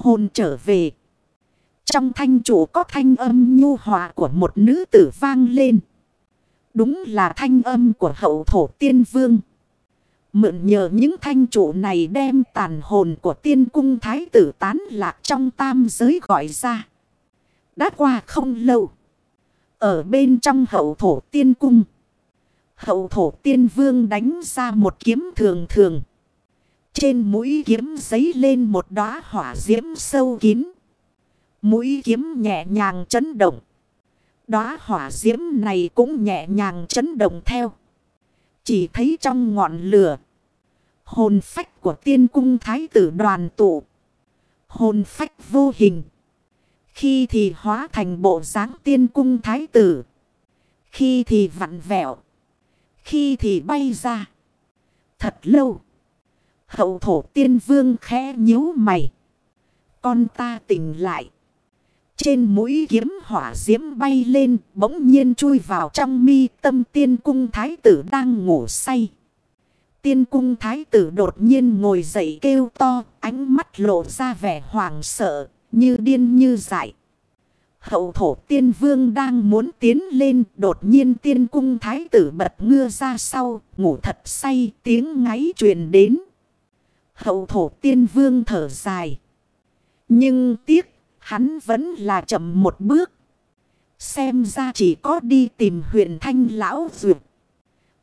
Hồn trở về. Trong thanh chủ có thanh âm nhu hòa của một nữ tử vang lên. Đúng là thanh âm của hậu thổ tiên vương. Mượn nhờ những thanh chủ này đem tàn hồn của tiên cung thái tử tán lạc trong tam giới gọi ra. Đã qua không lâu. Ở bên trong hậu thổ tiên cung. Hậu thổ tiên vương đánh ra một kiếm thường thường. Trên mũi kiếm giấy lên một đóa hỏa diễm sâu kín. Mũi kiếm nhẹ nhàng chấn động. Đóa hỏa diễm này cũng nhẹ nhàng chấn động theo. Chỉ thấy trong ngọn lửa. Hồn phách của tiên cung thái tử đoàn tụ. Hồn phách vô hình. Khi thì hóa thành bộ dáng tiên cung thái tử. Khi thì vặn vẹo. Khi thì bay ra. Thật lâu. Hậu thổ tiên vương khẽ nhíu mày. Con ta tỉnh lại. Trên mũi kiếm hỏa diễm bay lên bỗng nhiên chui vào trong mi tâm tiên cung thái tử đang ngủ say. Tiên cung thái tử đột nhiên ngồi dậy kêu to, ánh mắt lộ ra vẻ hoảng sợ, như điên như dại. Hậu thổ tiên vương đang muốn tiến lên, đột nhiên tiên cung thái tử bật ngưa ra sau, ngủ thật say, tiếng ngáy truyền đến. Hậu thổ tiên vương thở dài. Nhưng tiếc, hắn vẫn là chậm một bước. Xem ra chỉ có đi tìm huyện thanh lão dược.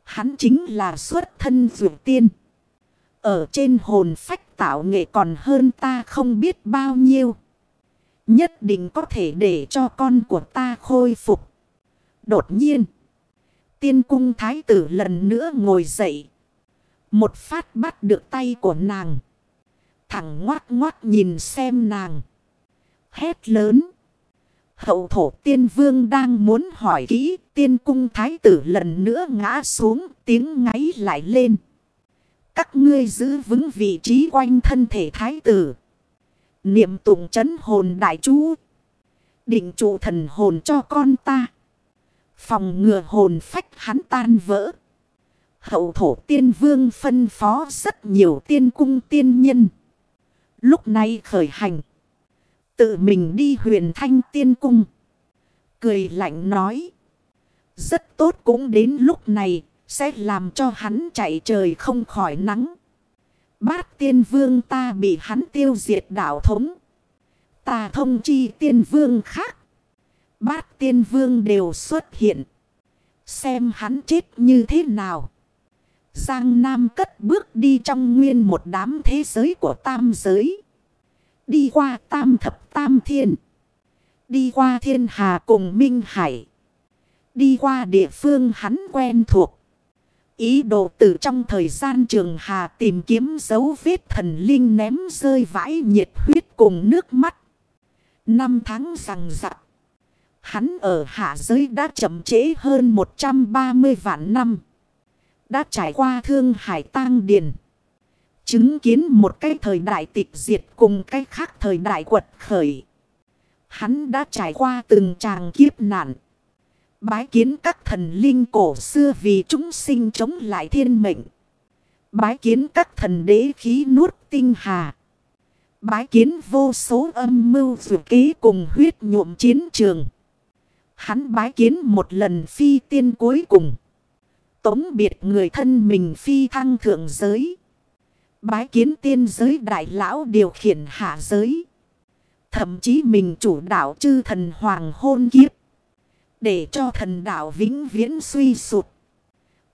Hắn chính là xuất thân dược tiên. Ở trên hồn phách tạo nghệ còn hơn ta không biết bao nhiêu. Nhất định có thể để cho con của ta khôi phục. Đột nhiên. Tiên cung thái tử lần nữa ngồi dậy. Một phát bắt được tay của nàng. Thẳng ngoát ngoát nhìn xem nàng. Hét lớn. Hậu thổ tiên vương đang muốn hỏi kỹ. Tiên cung thái tử lần nữa ngã xuống. Tiếng ngáy lại lên. Các ngươi giữ vững vị trí quanh thân thể thái tử. Niệm tụng chấn hồn đại chú. Định trụ thần hồn cho con ta. Phòng ngừa hồn phách hắn tan vỡ. Hậu thổ tiên vương phân phó rất nhiều tiên cung tiên nhân. Lúc này khởi hành. Tự mình đi huyền thanh tiên cung. Cười lạnh nói. Rất tốt cũng đến lúc này. Sẽ làm cho hắn chạy trời không khỏi nắng. Bát tiên vương ta bị hắn tiêu diệt đảo thống. Ta thông chi tiên vương khác. Bát tiên vương đều xuất hiện. Xem hắn chết như thế nào. Giang Nam cất bước đi trong nguyên một đám thế giới của tam giới. Đi qua tam thập tam thiên. Đi qua thiên hà cùng Minh Hải. Đi qua địa phương hắn quen thuộc. Ý đồ từ trong thời gian trường hà tìm kiếm dấu vết thần linh ném rơi vãi nhiệt huyết cùng nước mắt. Năm tháng rằng rặc. Hắn ở hạ giới đã chậm trễ hơn 130 vạn năm. Đã trải qua thương hải tang điền. Chứng kiến một cái thời đại tịch diệt cùng cái khác thời đại quật khởi. Hắn đã trải qua từng tràng kiếp nạn. Bái kiến các thần linh cổ xưa vì chúng sinh chống lại thiên mệnh. Bái kiến các thần đế khí nuốt tinh hà. Bái kiến vô số âm mưu dự ký cùng huyết nhuộm chiến trường. Hắn bái kiến một lần phi tiên cuối cùng. Tống biệt người thân mình phi thăng thượng giới. Bái kiến tiên giới đại lão điều khiển hạ giới. Thậm chí mình chủ đạo chư thần hoàng hôn kiếp. Để cho thần đạo vĩnh viễn suy sụt.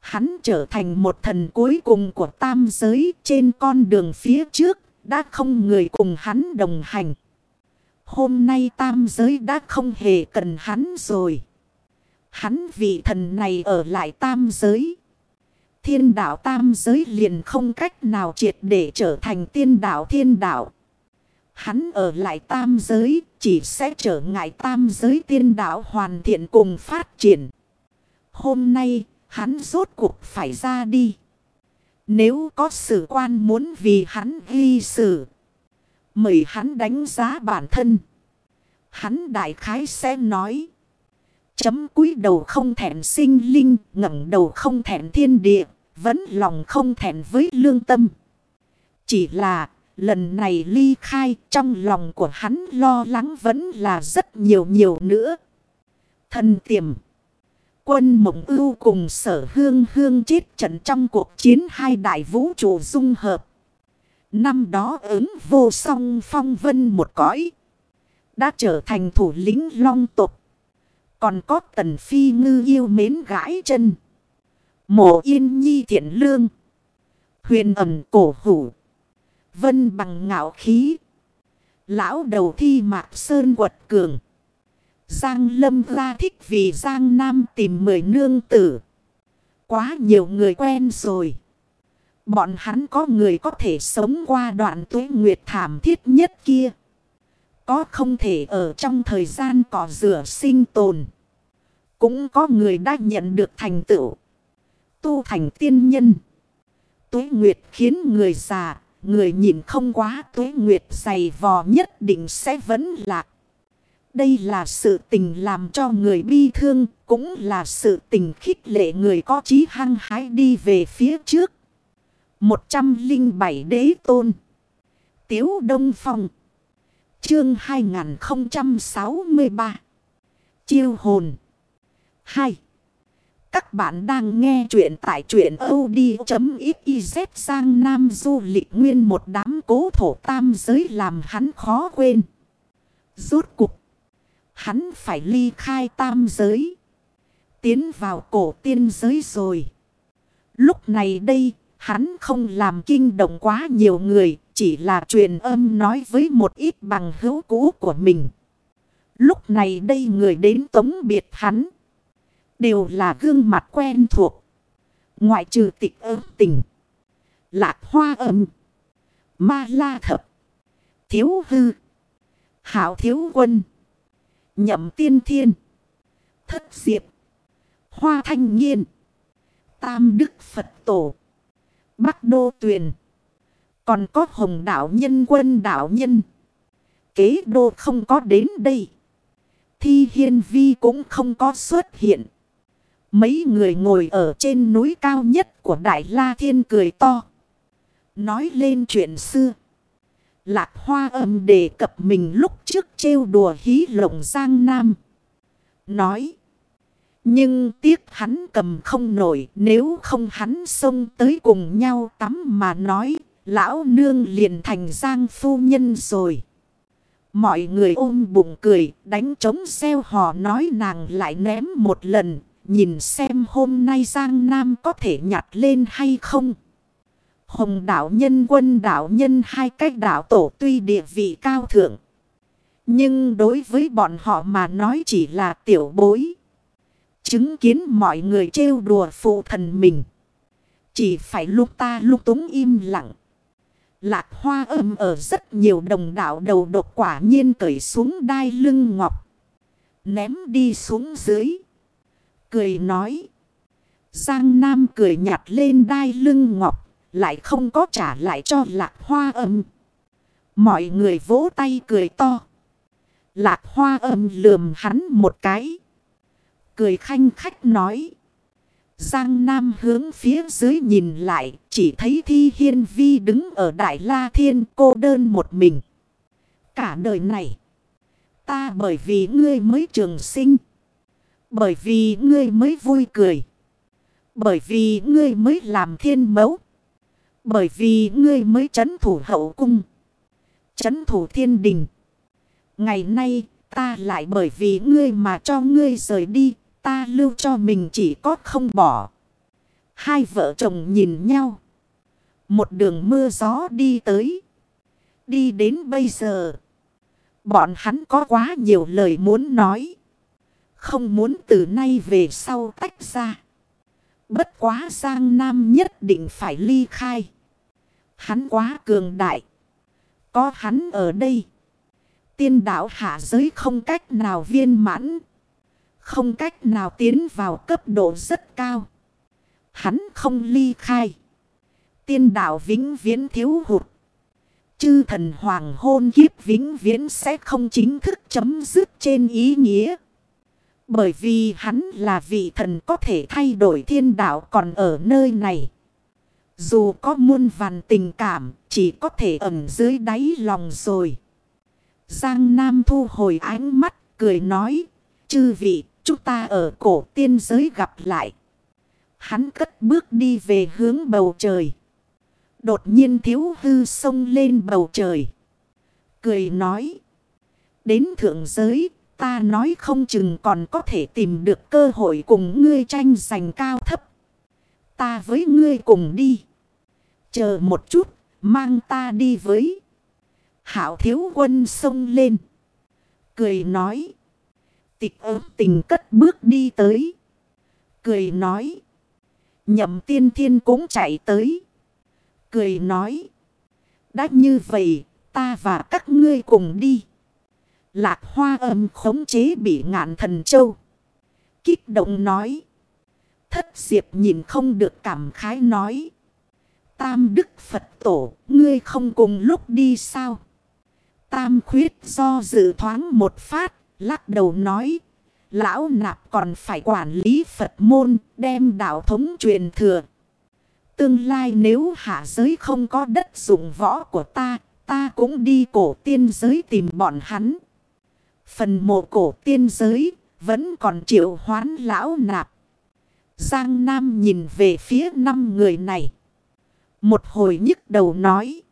Hắn trở thành một thần cuối cùng của tam giới trên con đường phía trước. Đã không người cùng hắn đồng hành. Hôm nay tam giới đã không hề cần hắn rồi. Hắn vị thần này ở lại tam giới. Thiên đạo tam giới liền không cách nào triệt để trở thành tiên đạo thiên đạo. Hắn ở lại tam giới chỉ sẽ trở ngại tam giới tiên đạo hoàn thiện cùng phát triển. Hôm nay, hắn rốt cuộc phải ra đi. Nếu có sự quan muốn vì hắn ghi sự. Mời hắn đánh giá bản thân. Hắn đại khái sẽ nói. Chấm cúi đầu không thẹn sinh linh, ngẩng đầu không thẹn thiên địa, vẫn lòng không thẹn với lương tâm. Chỉ là lần này ly khai trong lòng của hắn lo lắng vẫn là rất nhiều nhiều nữa. Thần tiềm. Quân mộng ưu cùng sở hương hương chết trận trong cuộc chiến hai đại vũ trụ dung hợp. Năm đó ứng vô song phong vân một cõi. Đã trở thành thủ lĩnh long tục. Còn có tần phi ngư yêu mến gãi chân. Mộ yên nhi thiện lương. Huyền ẩm cổ hủ. Vân bằng ngạo khí. Lão đầu thi mạc sơn quật cường. Giang lâm ra thích vì Giang Nam tìm mười nương tử. Quá nhiều người quen rồi. Bọn hắn có người có thể sống qua đoạn tuế nguyệt thảm thiết nhất kia. Có không thể ở trong thời gian cỏ rửa sinh tồn. Cũng có người đã nhận được thành tựu. Tu thành tiên nhân. Tuế nguyệt khiến người già, người nhìn không quá tuế nguyệt dày vò nhất định sẽ vẫn lạc. Đây là sự tình làm cho người bi thương, cũng là sự tình khích lệ người có chí hăng hái đi về phía trước. 107 đế tôn. Tiếu Đông Phong. Chương 2063. Chiêu hồn. 2. Các bạn đang nghe chuyện tại truyện od.xyz sang Nam du lịch nguyên một đám cố thổ tam giới làm hắn khó quên. Rốt cục. Hắn phải ly khai tam giới. Tiến vào cổ tiên giới rồi. Lúc này đây, hắn không làm kinh động quá nhiều người. Chỉ là truyền âm nói với một ít bằng hữu cũ của mình. Lúc này đây người đến tống biệt hắn. Đều là gương mặt quen thuộc. Ngoại trừ tịch ơ tình. Lạc hoa âm. Ma la thập. Thiếu hư. Hảo thiếu quân. Nhậm tiên thiên. Thất diệp. Hoa thanh nghiên. Tam đức Phật tổ. Bắc đô tuyền. Còn có hồng đạo nhân, quân đạo nhân. Kế đô không có đến đây. Thi hiên vi cũng không có xuất hiện. Mấy người ngồi ở trên núi cao nhất của Đại La Thiên cười to. Nói lên chuyện xưa. Lạc hoa âm đề cập mình lúc trước trêu đùa hí lộng Giang Nam. Nói. Nhưng tiếc hắn cầm không nổi, nếu không hắn xông tới cùng nhau tắm mà nói. Lão nương liền thành Giang phu nhân rồi. Mọi người ôm bụng cười, đánh trống xeo hò nói nàng lại ném một lần. Nhìn xem hôm nay Giang Nam có thể nhặt lên hay không. Hồng đạo nhân, quân đạo nhân, hai cách đạo tổ tuy địa vị cao thượng. Nhưng đối với bọn họ mà nói chỉ là tiểu bối. Chứng kiến mọi người trêu đùa phụ thần mình. Chỉ phải lúc ta lúc túng im lặng. Lạc hoa âm ở rất nhiều đồng đạo đầu độc quả nhiên cởi xuống đai lưng ngọc. Ném đi xuống dưới. Cười nói. Giang Nam cười nhạt lên đai lưng ngọc. Lại không có trả lại cho lạc hoa âm. Mọi người vỗ tay cười to. Lạc hoa âm lườm hắn một cái. Cười khanh khách nói. Giang Nam hướng phía dưới nhìn lại. Chỉ thấy Thi Hiên Vi đứng ở Đại La Thiên cô đơn một mình. Cả đời này. Ta bởi vì ngươi mới trường sinh. Bởi vì ngươi mới vui cười. Bởi vì ngươi mới làm thiên mẫu. Bởi vì ngươi mới chấn thủ hậu cung. Chấn thủ thiên đình. Ngày nay, ta lại bởi vì ngươi mà cho ngươi rời đi. Ta lưu cho mình chỉ có không bỏ. Hai vợ chồng nhìn nhau. Một đường mưa gió đi tới. Đi đến bây giờ. Bọn hắn có quá nhiều lời muốn nói. Không muốn từ nay về sau tách ra. Bất quá Giang Nam nhất định phải ly khai. Hắn quá cường đại. Có hắn ở đây. Tiên đạo hạ giới không cách nào viên mãn. Không cách nào tiến vào cấp độ rất cao. Hắn không ly khai. Tiên đạo vĩnh viễn thiếu hụt. Chư thần hoàng hôn kiếp vĩnh viễn sẽ không chính thức chấm dứt trên ý nghĩa. Bởi vì hắn là vị thần có thể thay đổi thiên đạo còn ở nơi này. Dù có muôn vàn tình cảm, chỉ có thể ẩn dưới đáy lòng rồi. Giang Nam thu hồi ánh mắt, cười nói, chư vị, chúng ta ở cổ tiên giới gặp lại. Hắn cất bước đi về hướng bầu trời. Đột nhiên thiếu hư sông lên bầu trời. Cười nói. Đến thượng giới, ta nói không chừng còn có thể tìm được cơ hội cùng ngươi tranh giành cao thấp. Ta với ngươi cùng đi. Chờ một chút, mang ta đi với. Hảo thiếu quân sông lên. Cười nói. Tịch ớt tình cất bước đi tới. Cười nói. Nhậm tiên thiên cũng chạy tới. Cười nói. Đã như vậy, ta và các ngươi cùng đi. Lạc hoa âm khống chế bị ngạn thần châu. Kích động nói. Thất diệp nhìn không được cảm khái nói. Tam đức Phật tổ, ngươi không cùng lúc đi sao? Tam khuyết do dự thoáng một phát, lắc đầu nói. Lão nạp còn phải quản lý Phật môn, đem đạo thống truyền thừa. Tương lai nếu hạ giới không có đất dụng võ của ta, ta cũng đi cổ tiên giới tìm bọn hắn. Phần mộ cổ tiên giới vẫn còn triệu hoán lão nạp. Giang Nam nhìn về phía năm người này. Một hồi nhức đầu nói.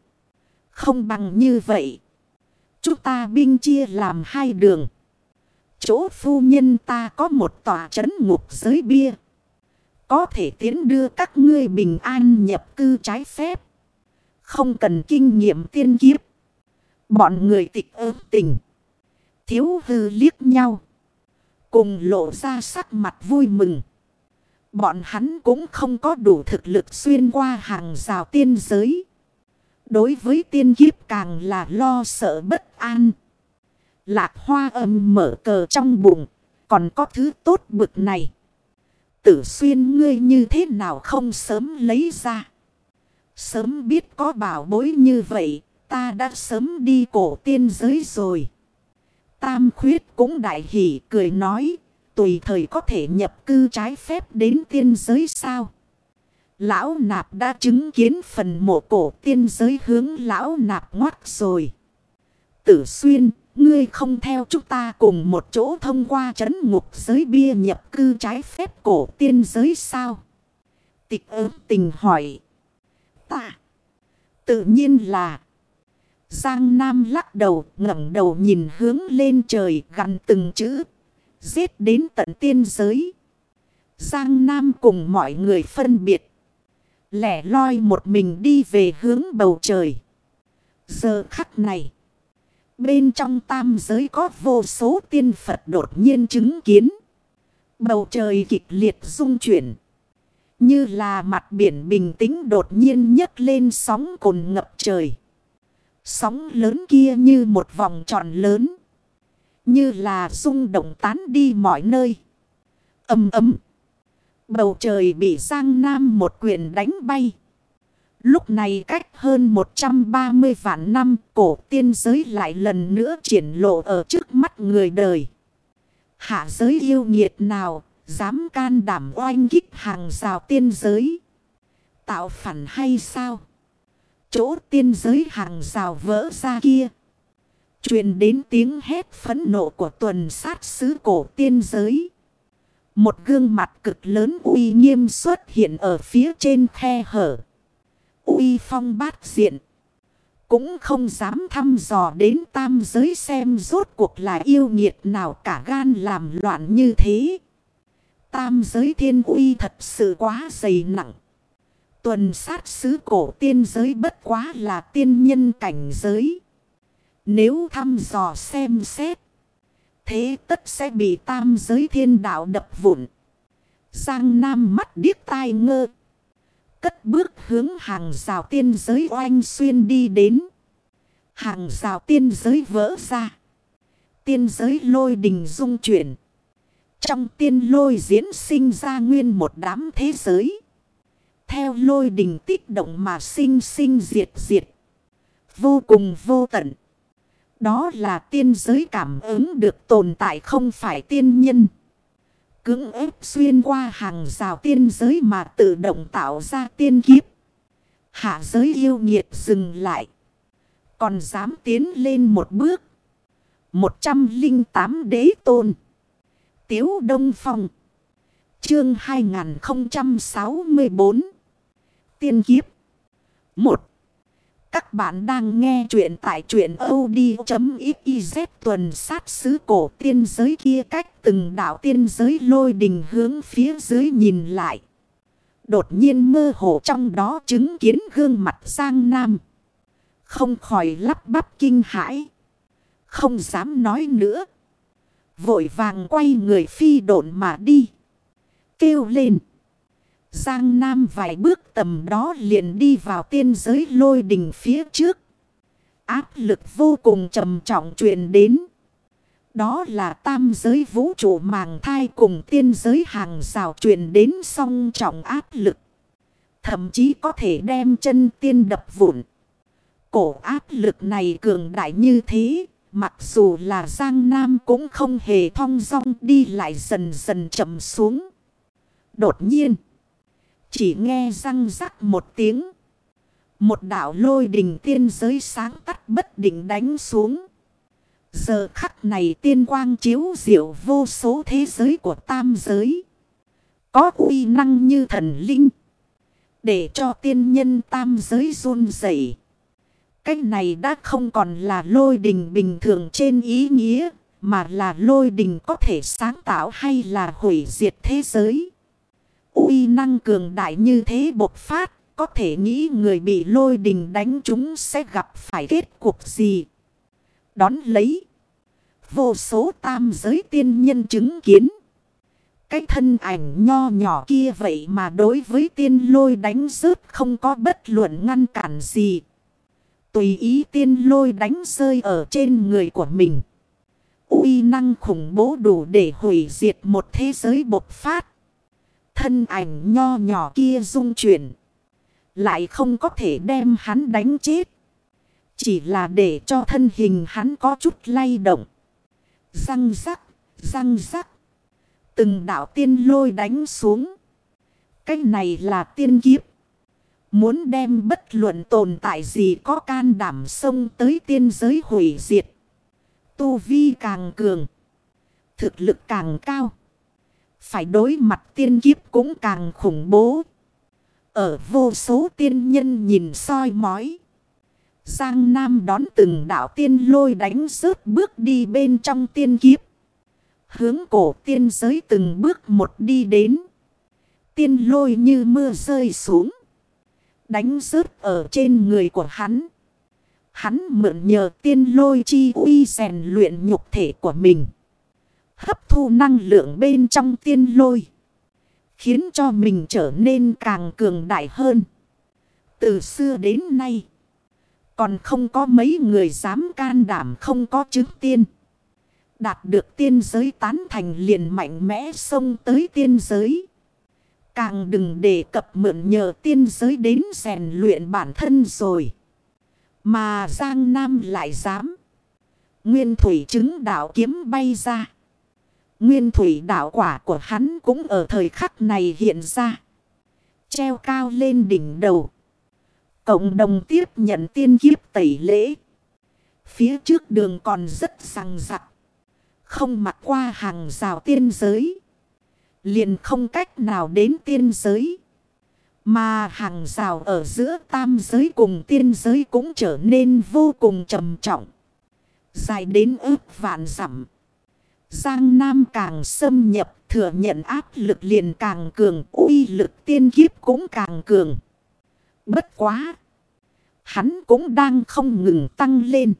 Không bằng như vậy. Chúng ta binh chia làm hai đường. Chỗ phu nhân ta có một tòa trấn ngục giới bia. Có thể tiến đưa các ngươi bình an nhập cư trái phép. Không cần kinh nghiệm tiên kiếp. Bọn người tịch ớt tình. Thiếu hư liếc nhau. Cùng lộ ra sắc mặt vui mừng. Bọn hắn cũng không có đủ thực lực xuyên qua hàng rào tiên giới. Đối với tiên kiếp càng là lo sợ bất an. Lạc hoa âm mở cờ trong bụng. Còn có thứ tốt bực này. Tử xuyên ngươi như thế nào không sớm lấy ra. Sớm biết có bảo bối như vậy. Ta đã sớm đi cổ tiên giới rồi. Tam khuyết cũng đại hỷ cười nói. Tùy thời có thể nhập cư trái phép đến tiên giới sao. Lão nạp đã chứng kiến phần mộ cổ tiên giới hướng lão nạp ngoắt rồi. Tử xuyên, ngươi không theo chúng ta cùng một chỗ thông qua trấn ngục giới bia nhập cư trái phép cổ tiên giới sao? Tịch ớt tình hỏi. Ta. Tự nhiên là. Giang Nam lắc đầu, ngẩng đầu nhìn hướng lên trời gằn từng chữ. Giết đến tận tiên giới. Giang Nam cùng mọi người phân biệt. Lẻ loi một mình đi về hướng bầu trời. Giờ khắc này. Bên trong tam giới có vô số tiên Phật đột nhiên chứng kiến. Bầu trời kịch liệt rung chuyển. Như là mặt biển bình tĩnh đột nhiên nhấc lên sóng cồn ngập trời. Sóng lớn kia như một vòng tròn lớn. Như là rung động tán đi mọi nơi. Âm ấm. Bầu trời bị Giang Nam một quyền đánh bay. Lúc này cách hơn 130 vạn năm, cổ tiên giới lại lần nữa triển lộ ở trước mắt người đời. Hạ giới yêu nghiệt nào dám can đảm oanh kích hàng rào tiên giới. Tạo phản hay sao? Chỗ tiên giới hàng rào vỡ ra kia. truyền đến tiếng hét phẫn nộ của tuần sát sứ cổ tiên giới. Một gương mặt cực lớn uy nghiêm xuất hiện ở phía trên khe hở. Uy phong bát diện. Cũng không dám thăm dò đến tam giới xem rốt cuộc là yêu nghiệt nào cả gan làm loạn như thế. Tam giới thiên uy thật sự quá dày nặng. Tuần sát sứ cổ tiên giới bất quá là tiên nhân cảnh giới. Nếu thăm dò xem xét. Thế tất sẽ bị tam giới thiên đạo đập vụn. Giang Nam mắt điếc tai ngơ. Cất bước hướng hàng rào tiên giới oanh xuyên đi đến. Hàng rào tiên giới vỡ ra. Tiên giới lôi đình dung chuyển. Trong tiên lôi diễn sinh ra nguyên một đám thế giới. Theo lôi đình tích động mà sinh sinh diệt diệt. Vô cùng vô tận. Đó là tiên giới cảm ứng được tồn tại không phải tiên nhân. Cưỡng ép xuyên qua hàng rào tiên giới mà tự động tạo ra tiên kiếp. Hạ giới yêu nghiệt dừng lại. Còn dám tiến lên một bước. 108 đế tôn. Tiếu Đông Phong. Chương 2064. Tiên kiếp. 1. Các bạn đang nghe chuyện tại truyện od.xyz tuần sát sứ cổ tiên giới kia cách từng đảo tiên giới lôi đình hướng phía dưới nhìn lại. Đột nhiên mơ hồ trong đó chứng kiến gương mặt sang Nam. Không khỏi lắp bắp kinh hãi. Không dám nói nữa. Vội vàng quay người phi độn mà đi. Kêu lên. Giang Nam vài bước tầm đó liền đi vào tiên giới lôi đình phía trước. Áp lực vô cùng trầm trọng truyền đến. Đó là tam giới vũ trụ màng thai cùng tiên giới hàng rào truyền đến song trọng áp lực. Thậm chí có thể đem chân tiên đập vụn. Cổ áp lực này cường đại như thế. Mặc dù là Giang Nam cũng không hề thong dong đi lại dần dần chậm xuống. Đột nhiên. Chỉ nghe răng rắc một tiếng. Một đạo lôi đình tiên giới sáng tắt bất định đánh xuống. Giờ khắc này tiên quang chiếu diệu vô số thế giới của tam giới. Có uy năng như thần linh. Để cho tiên nhân tam giới run rẩy. Cách này đã không còn là lôi đình bình thường trên ý nghĩa. Mà là lôi đình có thể sáng tạo hay là hủy diệt thế giới uy năng cường đại như thế bộc phát, có thể nghĩ người bị lôi đình đánh chúng sẽ gặp phải kết cục gì. Đón lấy. Vô số tam giới tiên nhân chứng kiến. Cái thân ảnh nho nhỏ kia vậy mà đối với tiên lôi đánh rớt không có bất luận ngăn cản gì. Tùy ý tiên lôi đánh rơi ở trên người của mình. uy năng khủng bố đủ để hủy diệt một thế giới bộc phát. Thân ảnh nho nhỏ kia rung chuyển. Lại không có thể đem hắn đánh chết. Chỉ là để cho thân hình hắn có chút lay động. Răng rắc, răng rắc. Từng đạo tiên lôi đánh xuống. Cái này là tiên kiếp. Muốn đem bất luận tồn tại gì có can đảm xông tới tiên giới hủy diệt. Tu vi càng cường. Thực lực càng cao. Phải đối mặt tiên kiếp cũng càng khủng bố. Ở vô số tiên nhân nhìn soi mói. Giang Nam đón từng đạo tiên lôi đánh rớt bước đi bên trong tiên kiếp. Hướng cổ tiên giới từng bước một đi đến. Tiên lôi như mưa rơi xuống. Đánh rớt ở trên người của hắn. Hắn mượn nhờ tiên lôi chi uy rèn luyện nhục thể của mình hấp thu năng lượng bên trong tiên lôi. Khiến cho mình trở nên càng cường đại hơn. Từ xưa đến nay. Còn không có mấy người dám can đảm không có chứng tiên. Đạt được tiên giới tán thành liền mạnh mẽ xông tới tiên giới. Càng đừng đề cập mượn nhờ tiên giới đến rèn luyện bản thân rồi. Mà Giang Nam lại dám. Nguyên thủy chứng đạo kiếm bay ra. Nguyên thủy đạo quả của hắn cũng ở thời khắc này hiện ra. Treo cao lên đỉnh đầu. Cộng đồng tiếp nhận tiên kiếp tẩy lễ. Phía trước đường còn rất răng rặc. Không mặc qua hàng rào tiên giới. Liền không cách nào đến tiên giới. Mà hàng rào ở giữa tam giới cùng tiên giới cũng trở nên vô cùng trầm trọng. Dài đến ước vạn dặm. Giang Nam càng xâm nhập, thừa nhận áp lực liền càng cường, uy lực tiên kiếp cũng càng cường. Bất quá. Hắn cũng đang không ngừng tăng lên.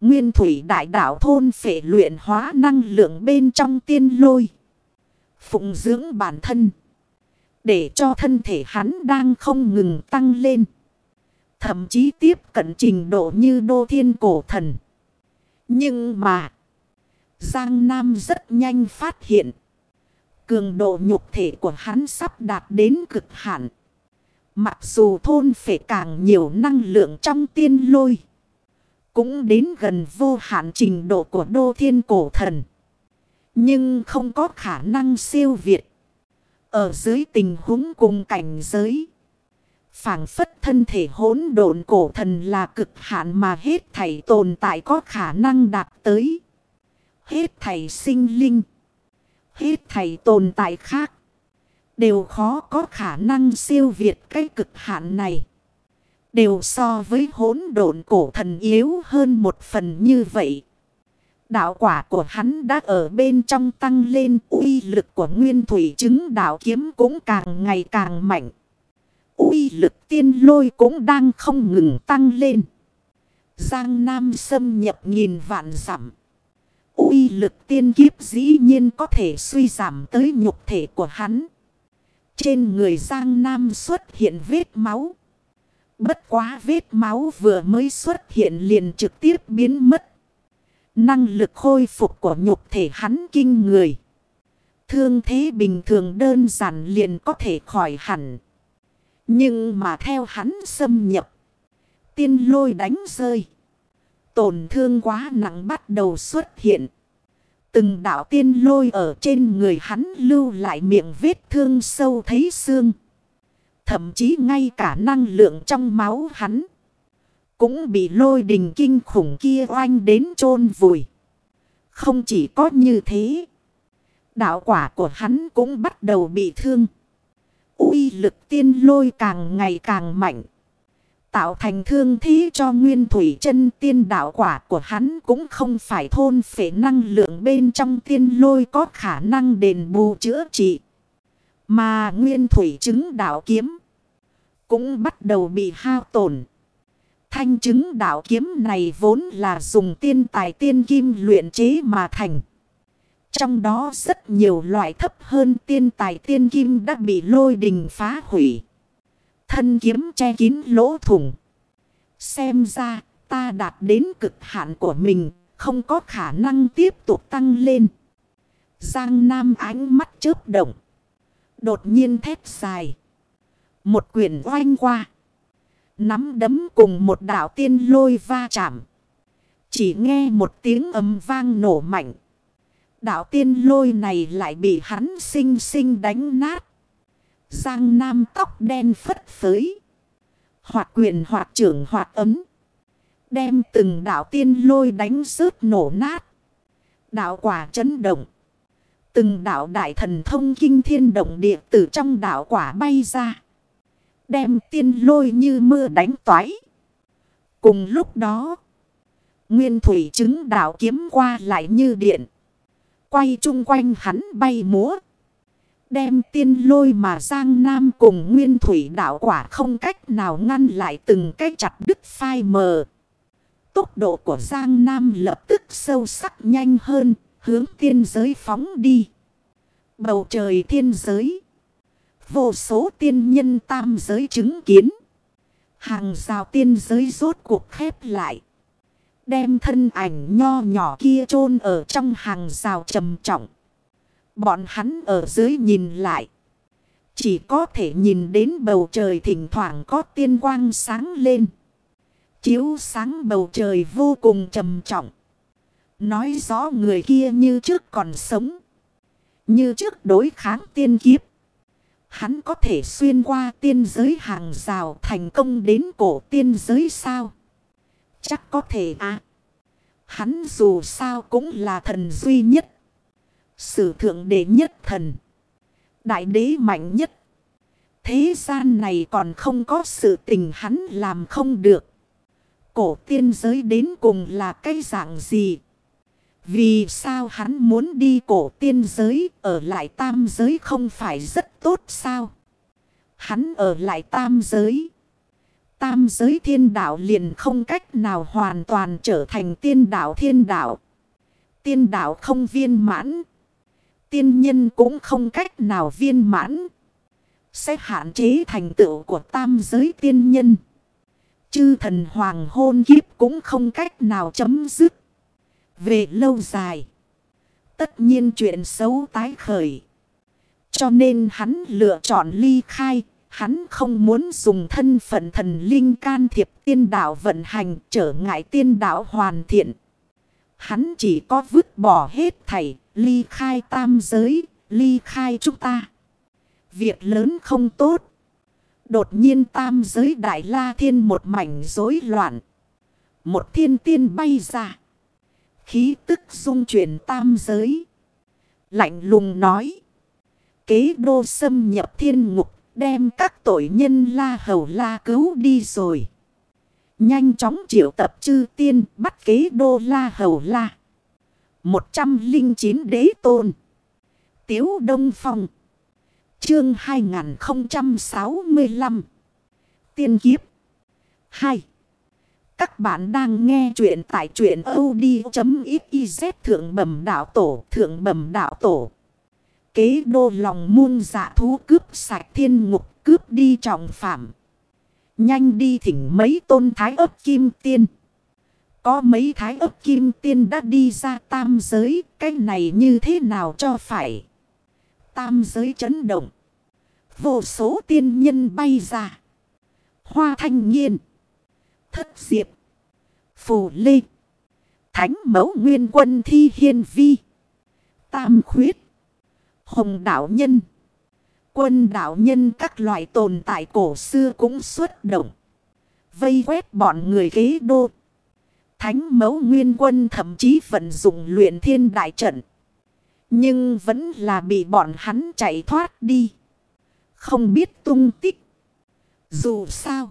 Nguyên thủy đại đạo thôn phệ luyện hóa năng lượng bên trong tiên lôi. Phụng dưỡng bản thân. Để cho thân thể hắn đang không ngừng tăng lên. Thậm chí tiếp cận trình độ như đô thiên cổ thần. Nhưng mà. Giang Nam rất nhanh phát hiện. Cường độ nhục thể của hắn sắp đạt đến cực hạn. Mặc dù thôn phải càng nhiều năng lượng trong tiên lôi. Cũng đến gần vô hạn trình độ của đô thiên cổ thần. Nhưng không có khả năng siêu việt. Ở dưới tình huống cùng cảnh giới. phảng phất thân thể hỗn độn cổ thần là cực hạn mà hết thảy tồn tại có khả năng đạt tới. Hết thảy sinh linh. Hết thảy tồn tại khác. Đều khó có khả năng siêu việt cái cực hạn này. Đều so với hỗn độn cổ thần yếu hơn một phần như vậy. Đạo quả của hắn đã ở bên trong tăng lên, uy lực của nguyên thủy chứng đạo kiếm cũng càng ngày càng mạnh. uy lực tiên lôi cũng đang không ngừng tăng lên. Giang Nam xâm nhập nghìn vạn giảm uy lực tiên kiếp dĩ nhiên có thể suy giảm tới nhục thể của hắn. Trên người Giang Nam xuất hiện vết máu. Bất quá vết máu vừa mới xuất hiện liền trực tiếp biến mất. Năng lực khôi phục của nhục thể hắn kinh người. Thương thế bình thường đơn giản liền có thể khỏi hẳn. Nhưng mà theo hắn xâm nhập. Tiên lôi đánh rơi. Tổn thương quá nặng bắt đầu xuất hiện. Từng đạo tiên lôi ở trên người hắn lưu lại miệng vết thương sâu thấy xương. Thậm chí ngay cả năng lượng trong máu hắn. Cũng bị lôi đình kinh khủng kia oanh đến chôn vùi. Không chỉ có như thế. Đạo quả của hắn cũng bắt đầu bị thương. uy lực tiên lôi càng ngày càng mạnh. Tạo thành thương thí cho nguyên thủy chân tiên đạo quả của hắn cũng không phải thôn phệ năng lượng bên trong tiên lôi có khả năng đền bù chữa trị. Mà nguyên thủy chứng đạo kiếm cũng bắt đầu bị hao tổn. Thanh chứng đạo kiếm này vốn là dùng tiên tài tiên kim luyện chế mà thành. Trong đó rất nhiều loại thấp hơn tiên tài tiên kim đã bị lôi đình phá hủy. Thân kiếm che kín lỗ thủng. Xem ra ta đạt đến cực hạn của mình, không có khả năng tiếp tục tăng lên. Giang Nam ánh mắt chớp động. Đột nhiên thép dài. Một quyển oanh qua. Nắm đấm cùng một đảo tiên lôi va chạm. Chỉ nghe một tiếng ầm vang nổ mạnh. Đạo tiên lôi này lại bị hắn sinh sinh đánh nát. Giang Nam tóc đen phất phới. Hoạt quyền hoạt trưởng hoạt ấm. Đem từng đạo tiên lôi đánh rớt nổ nát. Đạo quả chấn động. Từng đạo đại thần thông kinh thiên động địa từ trong đạo quả bay ra. Đem tiên lôi như mưa đánh toái. Cùng lúc đó. Nguyên thủy chứng đạo kiếm qua lại như điện. Quay chung quanh hắn bay múa. Đem tiên lôi mà Giang Nam cùng nguyên thủy đạo quả không cách nào ngăn lại từng cái chặt đứt phai mờ. Tốc độ của Giang Nam lập tức sâu sắc nhanh hơn, hướng tiên giới phóng đi. Bầu trời thiên giới. Vô số tiên nhân tam giới chứng kiến. Hàng rào tiên giới rốt cuộc khép lại. Đem thân ảnh nho nhỏ kia chôn ở trong hàng rào trầm trọng. Bọn hắn ở dưới nhìn lại. Chỉ có thể nhìn đến bầu trời thỉnh thoảng có tiên quang sáng lên. Chiếu sáng bầu trời vô cùng trầm trọng. Nói rõ người kia như trước còn sống. Như trước đối kháng tiên kiếp. Hắn có thể xuyên qua tiên giới hàng rào thành công đến cổ tiên giới sao? Chắc có thể à. Hắn dù sao cũng là thần duy nhất. Sử thượng đế nhất thần. Đại đế mạnh nhất. Thế gian này còn không có sự tình hắn làm không được. Cổ tiên giới đến cùng là cái dạng gì? Vì sao hắn muốn đi cổ tiên giới, ở lại tam giới không phải rất tốt sao? Hắn ở lại tam giới. Tam giới thiên đạo liền không cách nào hoàn toàn trở thành tiên đạo thiên đạo. Tiên đạo không viên mãn. Tiên nhân cũng không cách nào viên mãn. Sẽ hạn chế thành tựu của tam giới tiên nhân. Chư thần hoàng hôn kiếp cũng không cách nào chấm dứt. Về lâu dài. Tất nhiên chuyện xấu tái khởi. Cho nên hắn lựa chọn ly khai. Hắn không muốn dùng thân phận thần linh can thiệp tiên đạo vận hành trở ngại tiên đạo hoàn thiện. Hắn chỉ có vứt bỏ hết thảy, ly khai tam giới, ly khai chúng ta. Việc lớn không tốt. Đột nhiên tam giới đại la thiên một mảnh rối loạn. Một thiên tiên bay ra. Khí tức dung chuyển tam giới. Lạnh lùng nói. Kế đô xâm nhập thiên ngục. Đem các tội nhân la hầu la cứu đi rồi. Nhanh chóng triệu tập chư tiên bắt kế đô la hầu la. 109 đế tôn. Tiếu Đông Phong. Chương 2065. Tiên kiếp. 2. Các bạn đang nghe chuyện tại chuyện od.xyz thượng bẩm đạo tổ, thượng bẩm đạo tổ. Kế đô lòng muôn dạ thú cướp sạch thiên ngục, cướp đi trọng phạm. Nhanh đi thỉnh mấy tôn thái ấp kim tiên. Có mấy thái ấp kim tiên đã đi ra tam giới. Cái này như thế nào cho phải. Tam giới chấn động. Vô số tiên nhân bay ra. Hoa thanh nghiên. Thất diệp. Phù lê. Thánh mẫu nguyên quân thi hiên vi. Tam khuyết. Hồng đạo nhân. Quân đạo nhân các loại tồn tại cổ xưa cũng xuất động. Vây quét bọn người kế đô. Thánh mẫu nguyên quân thậm chí vận dụng luyện thiên đại trận. Nhưng vẫn là bị bọn hắn chạy thoát đi. Không biết tung tích. Dù sao.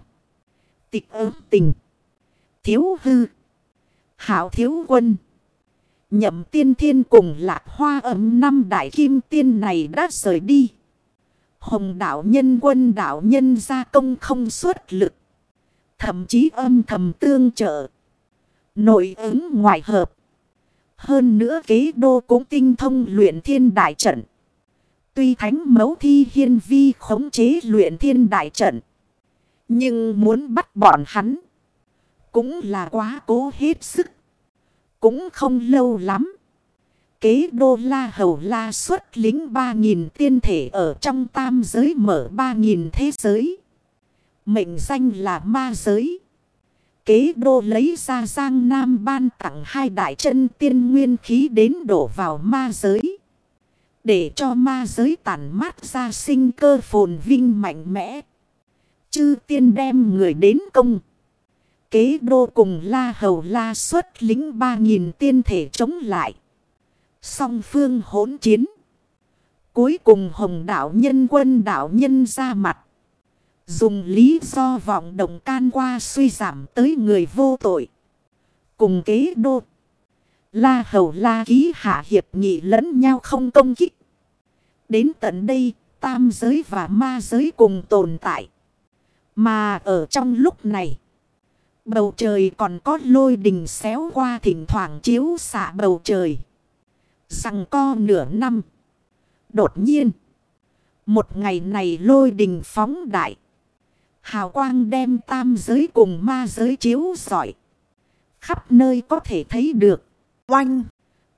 Tịch ớm tình. Thiếu hư. Hảo thiếu quân. Nhậm tiên thiên cùng lạc hoa ấm năm đại kim tiên này đã rời đi. Hồng đạo nhân quân đạo nhân gia công không xuất lực. Thậm chí âm thầm tương trợ. Nội ứng ngoại hợp. Hơn nữa kế đô cũng tinh thông luyện thiên đại trận. Tuy thánh mẫu thi hiên vi khống chế luyện thiên đại trận. Nhưng muốn bắt bọn hắn. Cũng là quá cố hết sức. Cũng không lâu lắm. Kế đô la hầu la xuất lính 3.000 tiên thể ở trong tam giới mở 3.000 thế giới. Mệnh danh là ma giới. Kế đô lấy ra giang nam ban tặng hai đại chân tiên nguyên khí đến đổ vào ma giới. Để cho ma giới tản mát ra sinh cơ phồn vinh mạnh mẽ. Chư tiên đem người đến công. Kế đô cùng la hầu la xuất lính ba nghìn tiên thể chống lại. Song phương hỗn chiến. Cuối cùng hồng đạo nhân quân đạo nhân ra mặt. Dùng lý do vọng động can qua suy giảm tới người vô tội. Cùng kế đô. La hầu la ký hạ hiệp nghị lẫn nhau không công kích. Đến tận đây, tam giới và ma giới cùng tồn tại. Mà ở trong lúc này, bầu trời còn có lôi đình xéo qua thỉnh thoảng chiếu xạ bầu trời. Rằng co nửa năm. Đột nhiên, một ngày này lôi đình phóng đại. Hào quang đem tam giới cùng ma giới chiếu giỏi. Khắp nơi có thể thấy được. Oanh!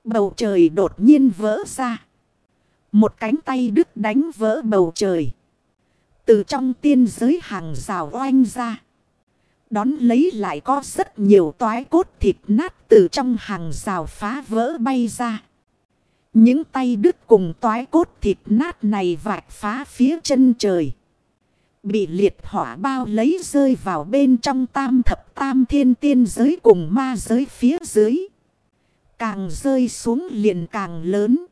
Bầu trời đột nhiên vỡ ra. Một cánh tay đứt đánh vỡ bầu trời. Từ trong tiên giới hàng rào oanh ra. Đón lấy lại có rất nhiều toái cốt thịt nát từ trong hàng rào phá vỡ bay ra. Những tay đứt cùng toái cốt thịt nát này vạch phá phía chân trời. Bị liệt hỏa bao lấy rơi vào bên trong tam thập tam thiên tiên giới cùng ma giới phía dưới. Càng rơi xuống liền càng lớn.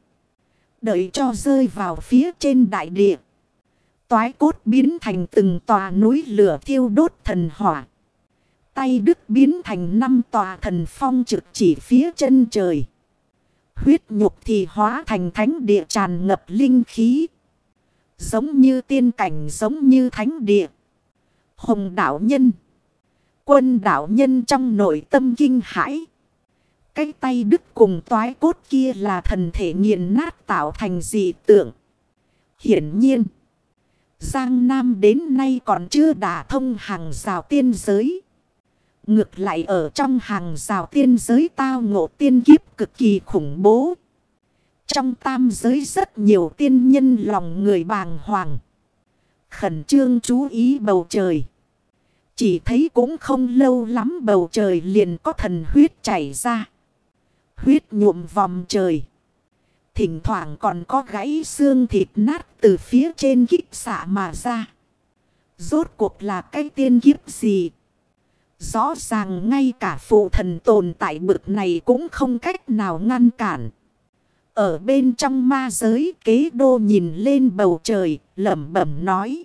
Đợi cho rơi vào phía trên đại địa. Toái cốt biến thành từng tòa núi lửa thiêu đốt thần hỏa. Tay đức biến thành năm tòa thần phong trực chỉ phía chân trời. Huyết nhục thì hóa thành thánh địa tràn ngập linh khí. Giống như tiên cảnh, giống như thánh địa. Hồng đạo nhân. Quân đạo nhân trong nội tâm kinh hãi. Cái tay đứt cùng toái cốt kia là thần thể nghiền nát tạo thành dị tượng. Hiển nhiên. Giang Nam đến nay còn chưa đả thông hàng rào tiên giới. Ngược lại ở trong hàng rào tiên giới tao ngộ tiên kiếp cực kỳ khủng bố. Trong tam giới rất nhiều tiên nhân lòng người bàng hoàng. Khẩn trương chú ý bầu trời. Chỉ thấy cũng không lâu lắm bầu trời liền có thần huyết chảy ra. Huyết nhuộm vòng trời. Thỉnh thoảng còn có gãy xương thịt nát từ phía trên kích xạ mà ra. Rốt cuộc là cái tiên kiếp gì? Rõ ràng ngay cả phụ thần tồn tại bực này cũng không cách nào ngăn cản. Ở bên trong ma giới kế đô nhìn lên bầu trời, lẩm bẩm nói.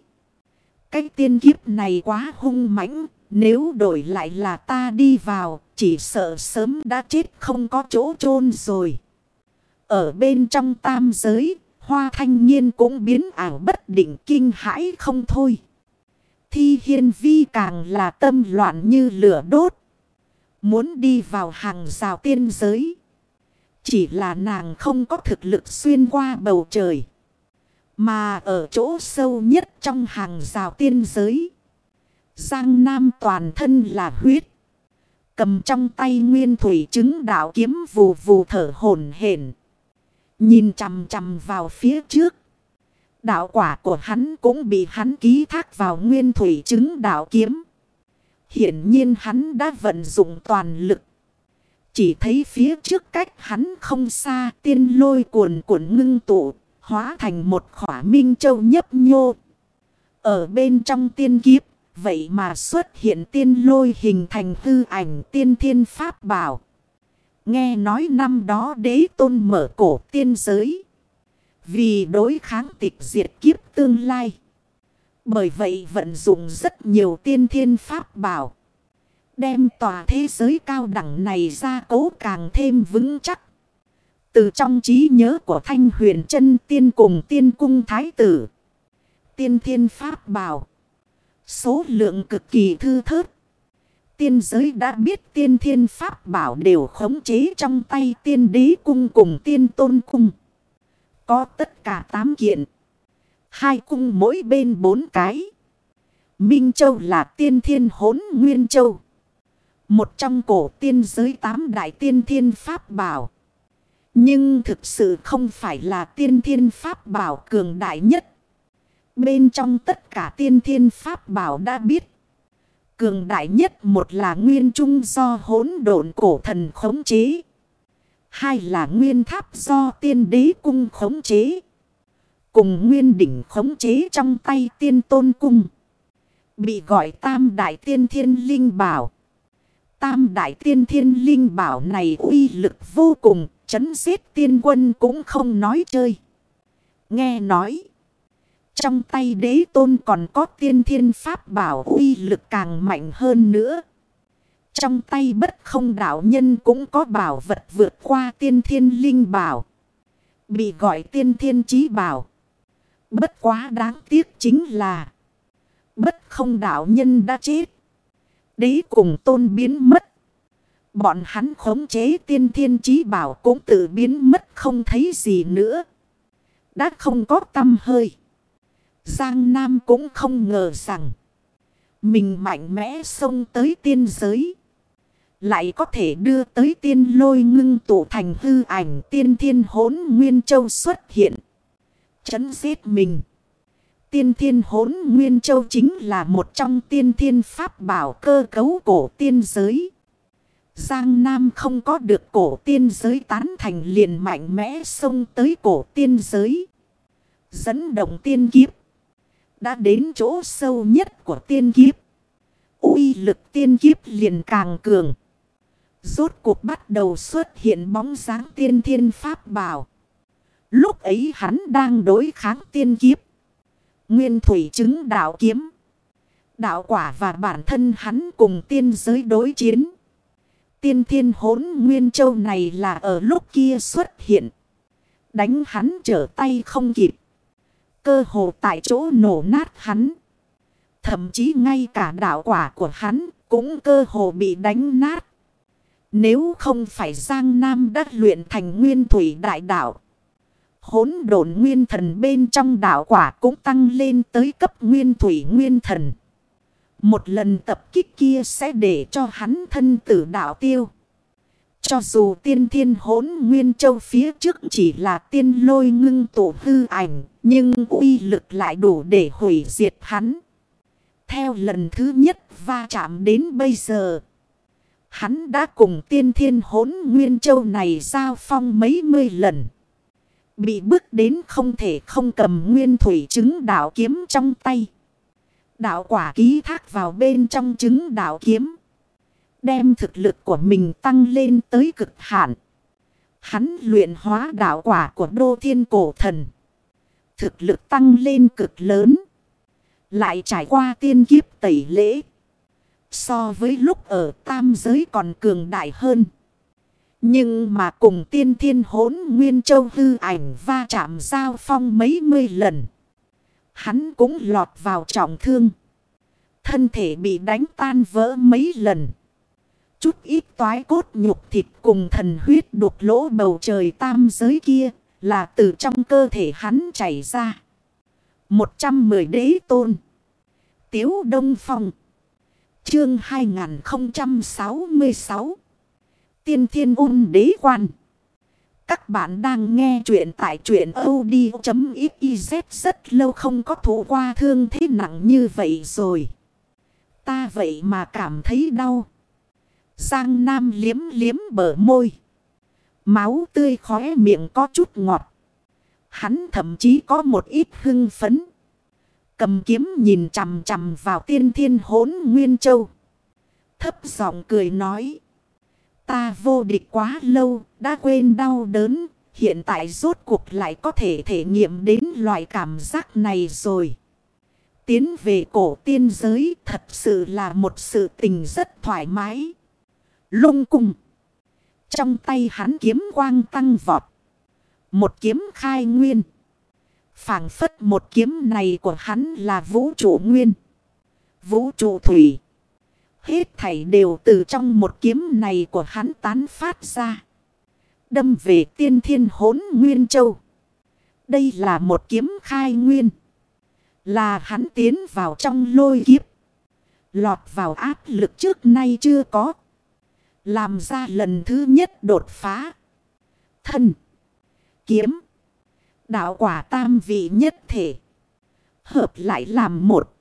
Cái tiên kiếp này quá hung mãnh, nếu đổi lại là ta đi vào, chỉ sợ sớm đã chết không có chỗ chôn rồi. Ở bên trong tam giới, hoa thanh niên cũng biến ảo bất định kinh hãi không thôi. Thi hiên vi càng là tâm loạn như lửa đốt. Muốn đi vào hàng rào tiên giới. Chỉ là nàng không có thực lực xuyên qua bầu trời. Mà ở chỗ sâu nhất trong hàng rào tiên giới. Giang Nam toàn thân là huyết. Cầm trong tay nguyên thủy chứng đạo kiếm vù vù thở hổn hển, Nhìn chằm chằm vào phía trước. Đạo quả của hắn cũng bị hắn ký thác vào nguyên thủy chứng đạo kiếm. Hiển nhiên hắn đã vận dụng toàn lực. Chỉ thấy phía trước cách hắn không xa tiên lôi cuồn cuộn ngưng tụ, hóa thành một khỏa minh châu nhấp nhô. Ở bên trong tiên kiếp, vậy mà xuất hiện tiên lôi hình thành hư ảnh tiên thiên pháp bảo. Nghe nói năm đó đế tôn mở cổ tiên giới. Vì đối kháng tịch diệt kiếp tương lai. Bởi vậy vận dụng rất nhiều tiên thiên pháp bảo. Đem tòa thế giới cao đẳng này ra cố càng thêm vững chắc. Từ trong trí nhớ của Thanh huyền chân tiên cùng tiên cung thái tử. Tiên thiên pháp bảo. Số lượng cực kỳ thư thớt. Tiên giới đã biết tiên thiên pháp bảo đều khống chế trong tay tiên đế cung cùng tiên tôn cung. Có tất cả 8 kiện. Hai cung mỗi bên bốn cái. Minh Châu là tiên thiên hốn Nguyên Châu. Một trong cổ tiên giới tám đại tiên thiên pháp bảo. Nhưng thực sự không phải là tiên thiên pháp bảo cường đại nhất. Bên trong tất cả tiên thiên pháp bảo đã biết. Cường đại nhất một là nguyên trung do hỗn độn cổ thần khống chế. Hai là nguyên tháp do tiên đế cung khống chế. Cùng nguyên đỉnh khống chế trong tay tiên tôn cung. Bị gọi tam đại tiên thiên linh bảo. Tam đại tiên thiên linh bảo này uy lực vô cùng. Chấn giết tiên quân cũng không nói chơi. Nghe nói. Trong tay đế tôn còn có tiên thiên pháp bảo uy lực càng mạnh hơn nữa. Trong tay bất không đạo nhân cũng có bảo vật vượt qua tiên thiên linh bảo. Bị gọi tiên thiên chí bảo. Bất quá đáng tiếc chính là. Bất không đạo nhân đã chết. Đế cùng tôn biến mất. Bọn hắn khống chế tiên thiên chí bảo cũng tự biến mất không thấy gì nữa. Đã không có tâm hơi. Giang Nam cũng không ngờ rằng. Mình mạnh mẽ xông tới tiên giới. Lại có thể đưa tới tiên lôi ngưng tụ thành hư ảnh tiên thiên hốn Nguyên Châu xuất hiện. Chấn giết mình. Tiên thiên hốn Nguyên Châu chính là một trong tiên thiên pháp bảo cơ cấu cổ tiên giới. Giang Nam không có được cổ tiên giới tán thành liền mạnh mẽ xông tới cổ tiên giới. Dẫn động tiên kiếp. Đã đến chỗ sâu nhất của tiên kiếp. uy lực tiên kiếp liền càng cường. Rốt cuộc bắt đầu xuất hiện bóng dáng tiên thiên pháp bảo. Lúc ấy hắn đang đối kháng tiên kiếp. Nguyên thủy chứng đạo kiếm. Đạo quả và bản thân hắn cùng tiên giới đối chiến. Tiên thiên hốn nguyên châu này là ở lúc kia xuất hiện. Đánh hắn trở tay không kịp. Cơ hồ tại chỗ nổ nát hắn. Thậm chí ngay cả đạo quả của hắn cũng cơ hồ bị đánh nát. Nếu không phải Giang Nam đã luyện thành nguyên thủy đại đạo. Hốn độn nguyên thần bên trong đạo quả cũng tăng lên tới cấp nguyên thủy nguyên thần. Một lần tập kích kia sẽ để cho hắn thân tử đạo tiêu. Cho dù tiên thiên hốn nguyên châu phía trước chỉ là tiên lôi ngưng tổ hư ảnh. Nhưng uy lực lại đủ để hủy diệt hắn. Theo lần thứ nhất va chạm đến bây giờ. Hắn đã cùng tiên thiên hốn nguyên châu này giao phong mấy mươi lần. Bị bước đến không thể không cầm nguyên thủy chứng đạo kiếm trong tay. Đạo quả ký thác vào bên trong trứng đạo kiếm. Đem thực lực của mình tăng lên tới cực hạn. Hắn luyện hóa đạo quả của đô thiên cổ thần. Thực lực tăng lên cực lớn. Lại trải qua tiên kiếp tẩy lễ. So với lúc ở tam giới còn cường đại hơn. Nhưng mà cùng tiên thiên hốn Nguyên Châu hư ảnh va chạm giao phong mấy mươi lần. Hắn cũng lọt vào trọng thương. Thân thể bị đánh tan vỡ mấy lần. Chút ít toái cốt nhục thịt cùng thần huyết đục lỗ bầu trời tam giới kia là từ trong cơ thể hắn chảy ra. 110 đế tôn. Tiếu Đông Phong. Chương 2066. Tiên Thiên ôn đế quan. Các bạn đang nghe chuyện tại chuyện od.xyz rất lâu không có thủ qua thương thế nặng như vậy rồi. Ta vậy mà cảm thấy đau. Giang Nam liếm liếm bờ môi. Máu tươi khóe miệng có chút ngọt. Hắn thậm chí có một ít hưng phấn. Cầm kiếm nhìn chằm chằm vào tiên thiên hốn Nguyên Châu. Thấp giọng cười nói. Ta vô địch quá lâu, đã quên đau đớn. Hiện tại rốt cuộc lại có thể thể nghiệm đến loại cảm giác này rồi. Tiến về cổ tiên giới thật sự là một sự tình rất thoải mái. Lung cung. Trong tay hắn kiếm quang tăng vọt. Một kiếm khai nguyên. phảng phất một kiếm này của hắn là vũ trụ nguyên. Vũ trụ thủy. Hết thảy đều từ trong một kiếm này của hắn tán phát ra. Đâm về tiên thiên hốn nguyên châu. Đây là một kiếm khai nguyên. Là hắn tiến vào trong lôi kiếp. Lọt vào áp lực trước nay chưa có. Làm ra lần thứ nhất đột phá. Thân. Kiếm. Đạo quả tam vị nhất thể. Hợp lại làm một.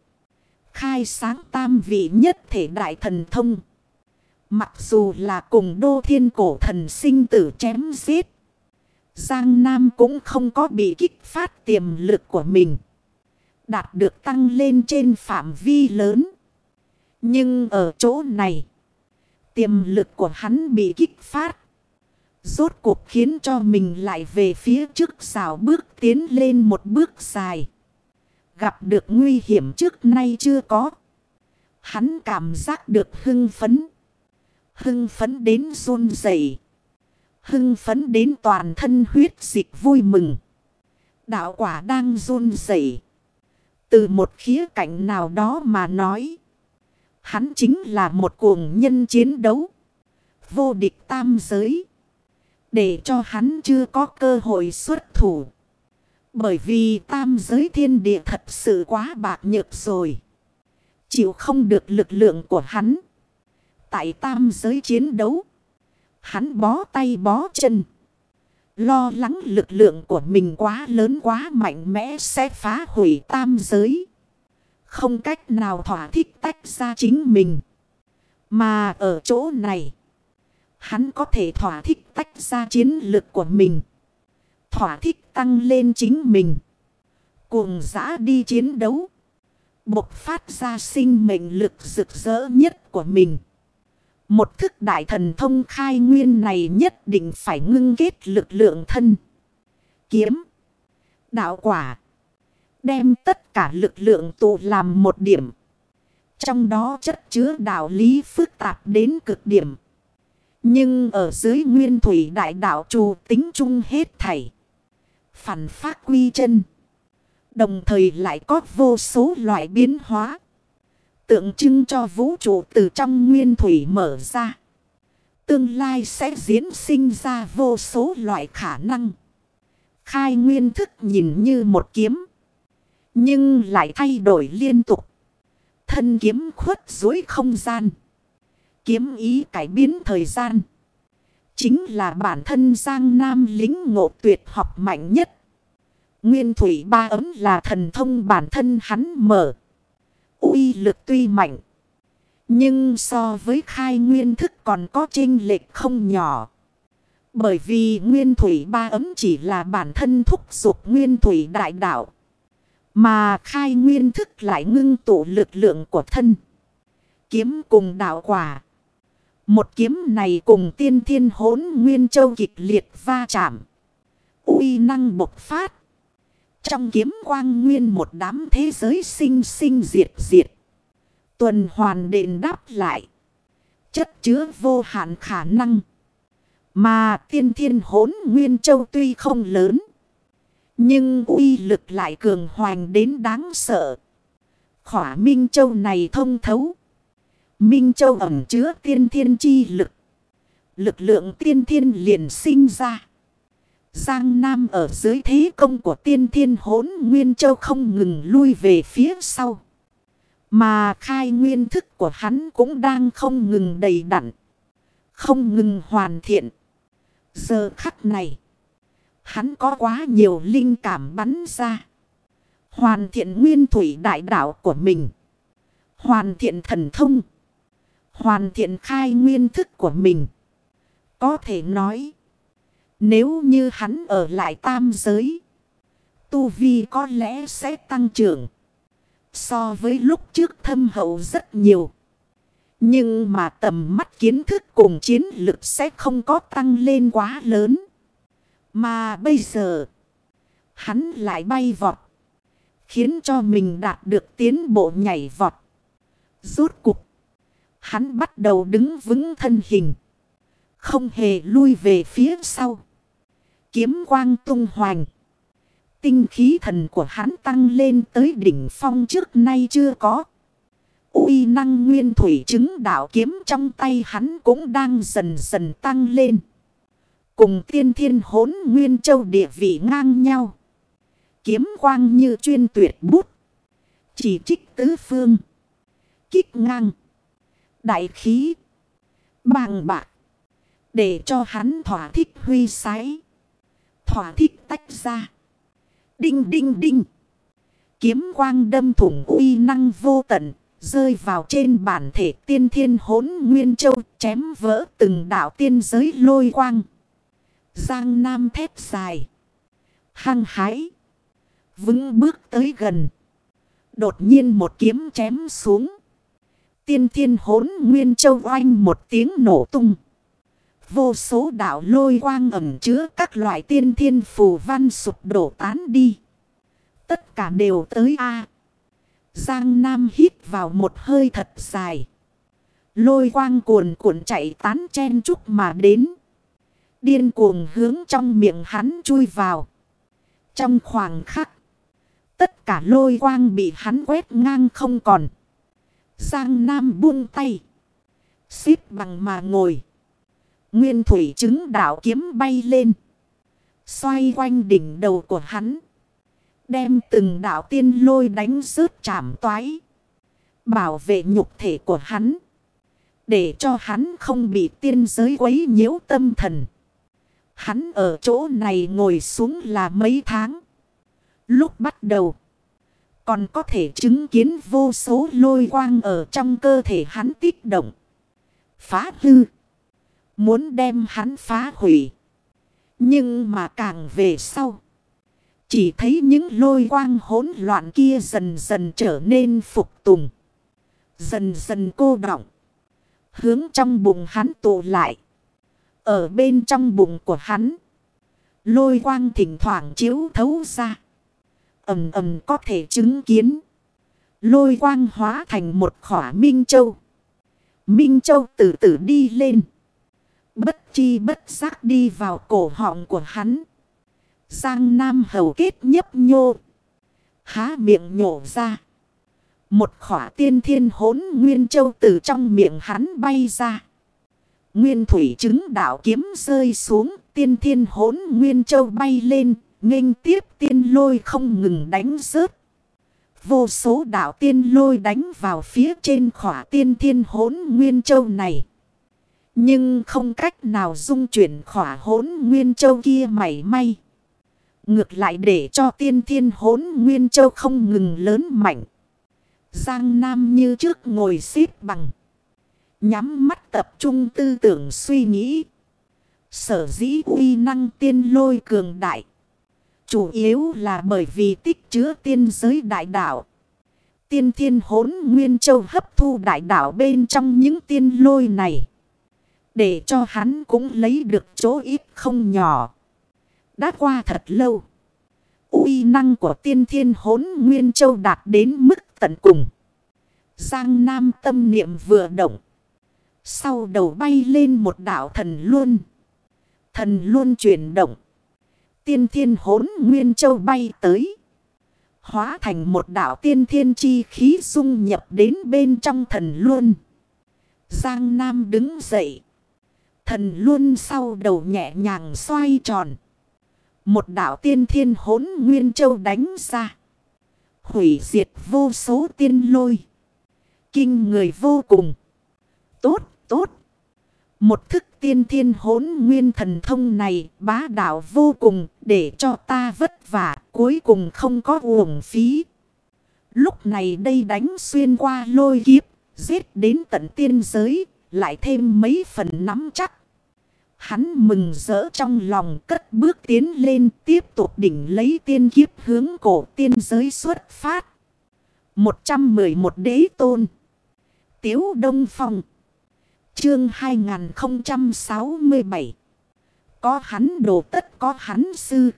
Khai sáng tam vị nhất thể đại thần thông. Mặc dù là cùng đô thiên cổ thần sinh tử chém giết. Giang Nam cũng không có bị kích phát tiềm lực của mình. Đạt được tăng lên trên phạm vi lớn. Nhưng ở chỗ này. Tiềm lực của hắn bị kích phát. Rốt cuộc khiến cho mình lại về phía trước xào bước tiến lên một bước dài. Gặp được nguy hiểm trước nay chưa có. Hắn cảm giác được hưng phấn. Hưng phấn đến run rẩy Hưng phấn đến toàn thân huyết dịch vui mừng. Đạo quả đang run rẩy Từ một khía cạnh nào đó mà nói. Hắn chính là một cuồng nhân chiến đấu. Vô địch tam giới. Để cho hắn chưa có cơ hội xuất thủ. Bởi vì tam giới thiên địa thật sự quá bạc nhược rồi. Chịu không được lực lượng của hắn. Tại tam giới chiến đấu. Hắn bó tay bó chân. Lo lắng lực lượng của mình quá lớn quá mạnh mẽ sẽ phá hủy tam giới. Không cách nào thỏa thích tách ra chính mình. Mà ở chỗ này. Hắn có thể thỏa thích tách ra chiến lực của mình. Thỏa thích tăng lên chính mình. Cuồng giã đi chiến đấu. Bộc phát ra sinh mệnh lực rực rỡ nhất của mình. Một thức đại thần thông khai nguyên này nhất định phải ngưng kết lực lượng thân. Kiếm. Đạo quả. Đem tất cả lực lượng tụ làm một điểm. Trong đó chất chứa đạo lý phức tạp đến cực điểm. Nhưng ở dưới nguyên thủy đại đạo trù tính chung hết thảy. Phản phát quy chân. Đồng thời lại có vô số loại biến hóa. Tượng trưng cho vũ trụ từ trong nguyên thủy mở ra. Tương lai sẽ diễn sinh ra vô số loại khả năng. Khai nguyên thức nhìn như một kiếm. Nhưng lại thay đổi liên tục. Thân kiếm khuất dối không gian. Kiếm ý cải biến thời gian. Chính là bản thân Giang Nam lính ngộ tuyệt học mạnh nhất. Nguyên thủy ba ấm là thần thông bản thân hắn mở. uy lực tuy mạnh. Nhưng so với khai nguyên thức còn có chênh lệch không nhỏ. Bởi vì nguyên thủy ba ấm chỉ là bản thân thúc dục nguyên thủy đại đạo. Mà khai nguyên thức lại ngưng tụ lực lượng của thân. Kiếm cùng đạo quả. Một kiếm này cùng tiên thiên hốn nguyên châu kịch liệt va chạm. uy năng bộc phát. Trong kiếm quang nguyên một đám thế giới sinh sinh diệt diệt. Tuần hoàn đền đáp lại. Chất chứa vô hạn khả năng. Mà tiên thiên hốn nguyên châu tuy không lớn. Nhưng uy lực lại cường hoành đến đáng sợ. Khỏa Minh Châu này thông thấu. Minh Châu ẩm chứa tiên thiên chi lực. Lực lượng tiên thiên liền sinh ra. Giang Nam ở dưới thế công của tiên thiên hốn Nguyên Châu không ngừng lui về phía sau. Mà khai nguyên thức của hắn cũng đang không ngừng đầy đặn. Không ngừng hoàn thiện. Giờ khắc này. Hắn có quá nhiều linh cảm bắn ra. Hoàn thiện nguyên thủy đại đạo của mình. Hoàn thiện thần thông. Hoàn thiện khai nguyên thức của mình. Có thể nói. Nếu như hắn ở lại tam giới. Tu Vi có lẽ sẽ tăng trưởng. So với lúc trước thâm hậu rất nhiều. Nhưng mà tầm mắt kiến thức cùng chiến lực sẽ không có tăng lên quá lớn. Mà bây giờ, hắn lại bay vọt. Khiến cho mình đạt được tiến bộ nhảy vọt. Rốt cục, hắn bắt đầu đứng vững thân hình. Không hề lui về phía sau. Kiếm quang tung hoành. Tinh khí thần của hắn tăng lên tới đỉnh phong trước nay chưa có. uy năng nguyên thủy chứng đạo kiếm trong tay hắn cũng đang dần dần tăng lên. Cùng tiên thiên hốn nguyên châu địa vị ngang nhau. Kiếm quang như chuyên tuyệt bút. Chỉ trích tứ phương. Kích ngang. Đại khí. Bàng bạc. Để cho hắn thỏa thích huy sái. Thỏa thích tách ra. Đinh đinh đinh. Kiếm quang đâm thủng uy năng vô tận. Rơi vào trên bản thể tiên thiên hốn nguyên châu, chém vỡ từng đạo tiên giới lôi quang. Giang Nam thép dài. Hăng hái. Vững bước tới gần. Đột nhiên một kiếm chém xuống. Tiên thiên hốn nguyên châu oanh một tiếng nổ tung. Vô số đạo lôi quang ẩm chứa các loại tiên thiên phù văn sụp đổ tán đi. Tất cả đều tới A. Giang Nam hít vào một hơi thật dài. Lôi quang cuồn cuộn chạy tán chen chúc mà đến. Điên cuồng hướng trong miệng hắn chui vào. Trong khoảng khắc. Tất cả lôi quang bị hắn quét ngang không còn. Giang Nam buông tay. Xít bằng mà ngồi. Nguyên thủy chứng đạo kiếm bay lên. Xoay quanh đỉnh đầu của hắn. Đem từng đạo tiên lôi đánh rớt chạm toái. Bảo vệ nhục thể của hắn. Để cho hắn không bị tiên giới quấy nhiễu tâm thần. Hắn ở chỗ này ngồi xuống là mấy tháng. Lúc bắt đầu. Còn có thể chứng kiến vô số lôi quang ở trong cơ thể hắn tích động. Phá hư. Muốn đem hắn phá hủy. Nhưng mà càng về sau. Chỉ thấy những lôi quang hỗn loạn kia dần dần trở nên phục tùng. Dần dần cô động. Hướng trong bụng hắn tụ lại. Ở bên trong bụng của hắn. Lôi quang thỉnh thoảng chiếu thấu ra ầm ầm có thể chứng kiến. Lôi quang hóa thành một khỏa Minh Châu. Minh Châu từ từ đi lên. Bất chi bất giác đi vào cổ họng của hắn. Giang Nam hầu kết nhấp nhô. Há miệng nhổ ra. Một khỏa tiên thiên hốn nguyên châu từ trong miệng hắn bay ra. Nguyên thủy chứng đạo kiếm rơi xuống. Tiên thiên hốn nguyên châu bay lên nghênh tiếp tiên lôi không ngừng đánh rớt. Vô số đạo tiên lôi đánh vào phía trên khỏa tiên thiên hốn nguyên châu này. Nhưng không cách nào dung chuyển khỏa hốn nguyên châu kia mảy may. Ngược lại để cho tiên thiên hốn nguyên châu không ngừng lớn mạnh. Giang Nam như trước ngồi xếp bằng. Nhắm mắt tập trung tư tưởng suy nghĩ. Sở dĩ uy năng tiên lôi cường đại. Chủ yếu là bởi vì tích chứa tiên giới đại đạo. Tiên thiên hốn Nguyên Châu hấp thu đại đạo bên trong những tiên lôi này. Để cho hắn cũng lấy được chỗ ít không nhỏ. Đã qua thật lâu. uy năng của tiên thiên hốn Nguyên Châu đạt đến mức tận cùng. Giang Nam tâm niệm vừa động. Sau đầu bay lên một đảo thần luôn. Thần luôn chuyển động. Tiên thiên hốn Nguyên Châu bay tới. Hóa thành một đảo tiên thiên chi khí dung nhập đến bên trong thần luôn. Giang Nam đứng dậy. Thần luôn sau đầu nhẹ nhàng xoay tròn. Một đảo tiên thiên hốn Nguyên Châu đánh ra. Hủy diệt vô số tiên lôi. Kinh người vô cùng. Tốt, tốt. Một thức tiên thiên hốn nguyên thần thông này bá đạo vô cùng để cho ta vất vả cuối cùng không có uổng phí. Lúc này đây đánh xuyên qua lôi kiếp, giết đến tận tiên giới, lại thêm mấy phần nắm chắc. Hắn mừng rỡ trong lòng cất bước tiến lên tiếp tục đỉnh lấy tiên kiếp hướng cổ tiên giới xuất phát. 111 đế tôn. Tiếu Đông Phong. Chương 2067 Có hắn đồ tất có hắn sư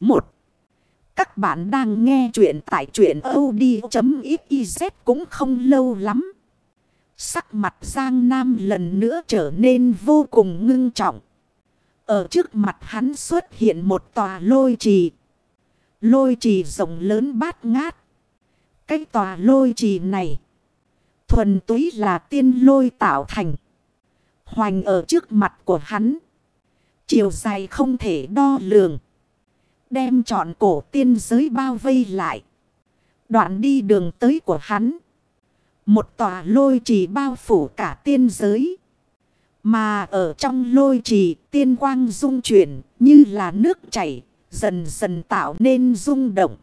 1. Các bạn đang nghe chuyện tại chuyện od.xyz cũng không lâu lắm. Sắc mặt Giang Nam lần nữa trở nên vô cùng ngưng trọng. Ở trước mặt hắn xuất hiện một tòa lôi trì. Lôi trì rộng lớn bát ngát. Cái tòa lôi trì này thuần túy là tiên lôi tạo thành. Hoành ở trước mặt của hắn. Chiều dài không thể đo lường. Đem trọn cổ tiên giới bao vây lại. Đoạn đi đường tới của hắn. Một tòa lôi trì bao phủ cả tiên giới. Mà ở trong lôi trì tiên quang dung chuyển như là nước chảy. Dần dần tạo nên rung động.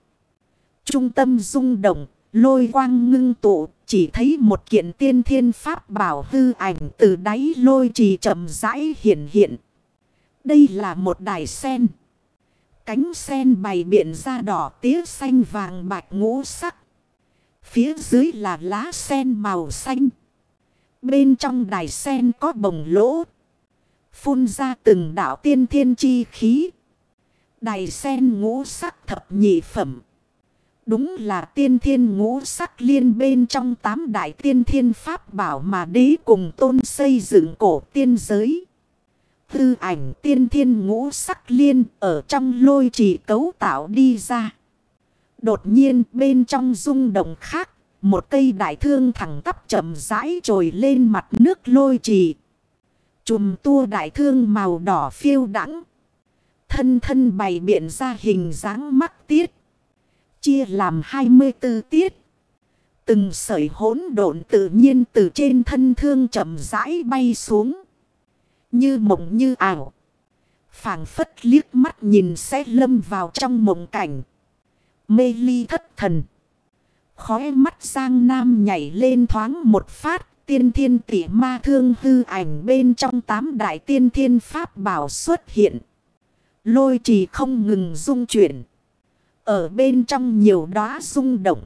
Trung tâm rung động Lôi quang ngưng tụ, chỉ thấy một kiện tiên thiên pháp bảo hư ảnh từ đáy lôi trì chậm rãi hiện hiện. Đây là một đài sen. Cánh sen bày biện ra đỏ tía xanh vàng bạch ngũ sắc. Phía dưới là lá sen màu xanh. Bên trong đài sen có bồng lỗ. Phun ra từng đảo tiên thiên chi khí. Đài sen ngũ sắc thập nhị phẩm. Đúng là tiên thiên ngũ sắc liên bên trong tám đại tiên thiên pháp bảo mà đế cùng tôn xây dựng cổ tiên giới. Tư ảnh tiên thiên ngũ sắc liên ở trong lôi trì cấu tạo đi ra. Đột nhiên bên trong rung động khác, một cây đại thương thẳng tắp chậm rãi trồi lên mặt nước lôi trì. Chùm tua đại thương màu đỏ phiêu đắng. Thân thân bày biện ra hình dáng mắc tiết. Chia làm 24 tiết. Từng sợi hỗn độn tự nhiên từ trên thân thương chậm rãi bay xuống. Như mộng như ảo. phảng phất liếc mắt nhìn sẽ lâm vào trong mộng cảnh. Mê ly thất thần. Khói mắt sang nam nhảy lên thoáng một phát. Tiên thiên tỷ ma thương hư ảnh bên trong tám đại tiên thiên pháp bảo xuất hiện. Lôi trì không ngừng dung chuyển. Ở bên trong nhiều đóa rung động.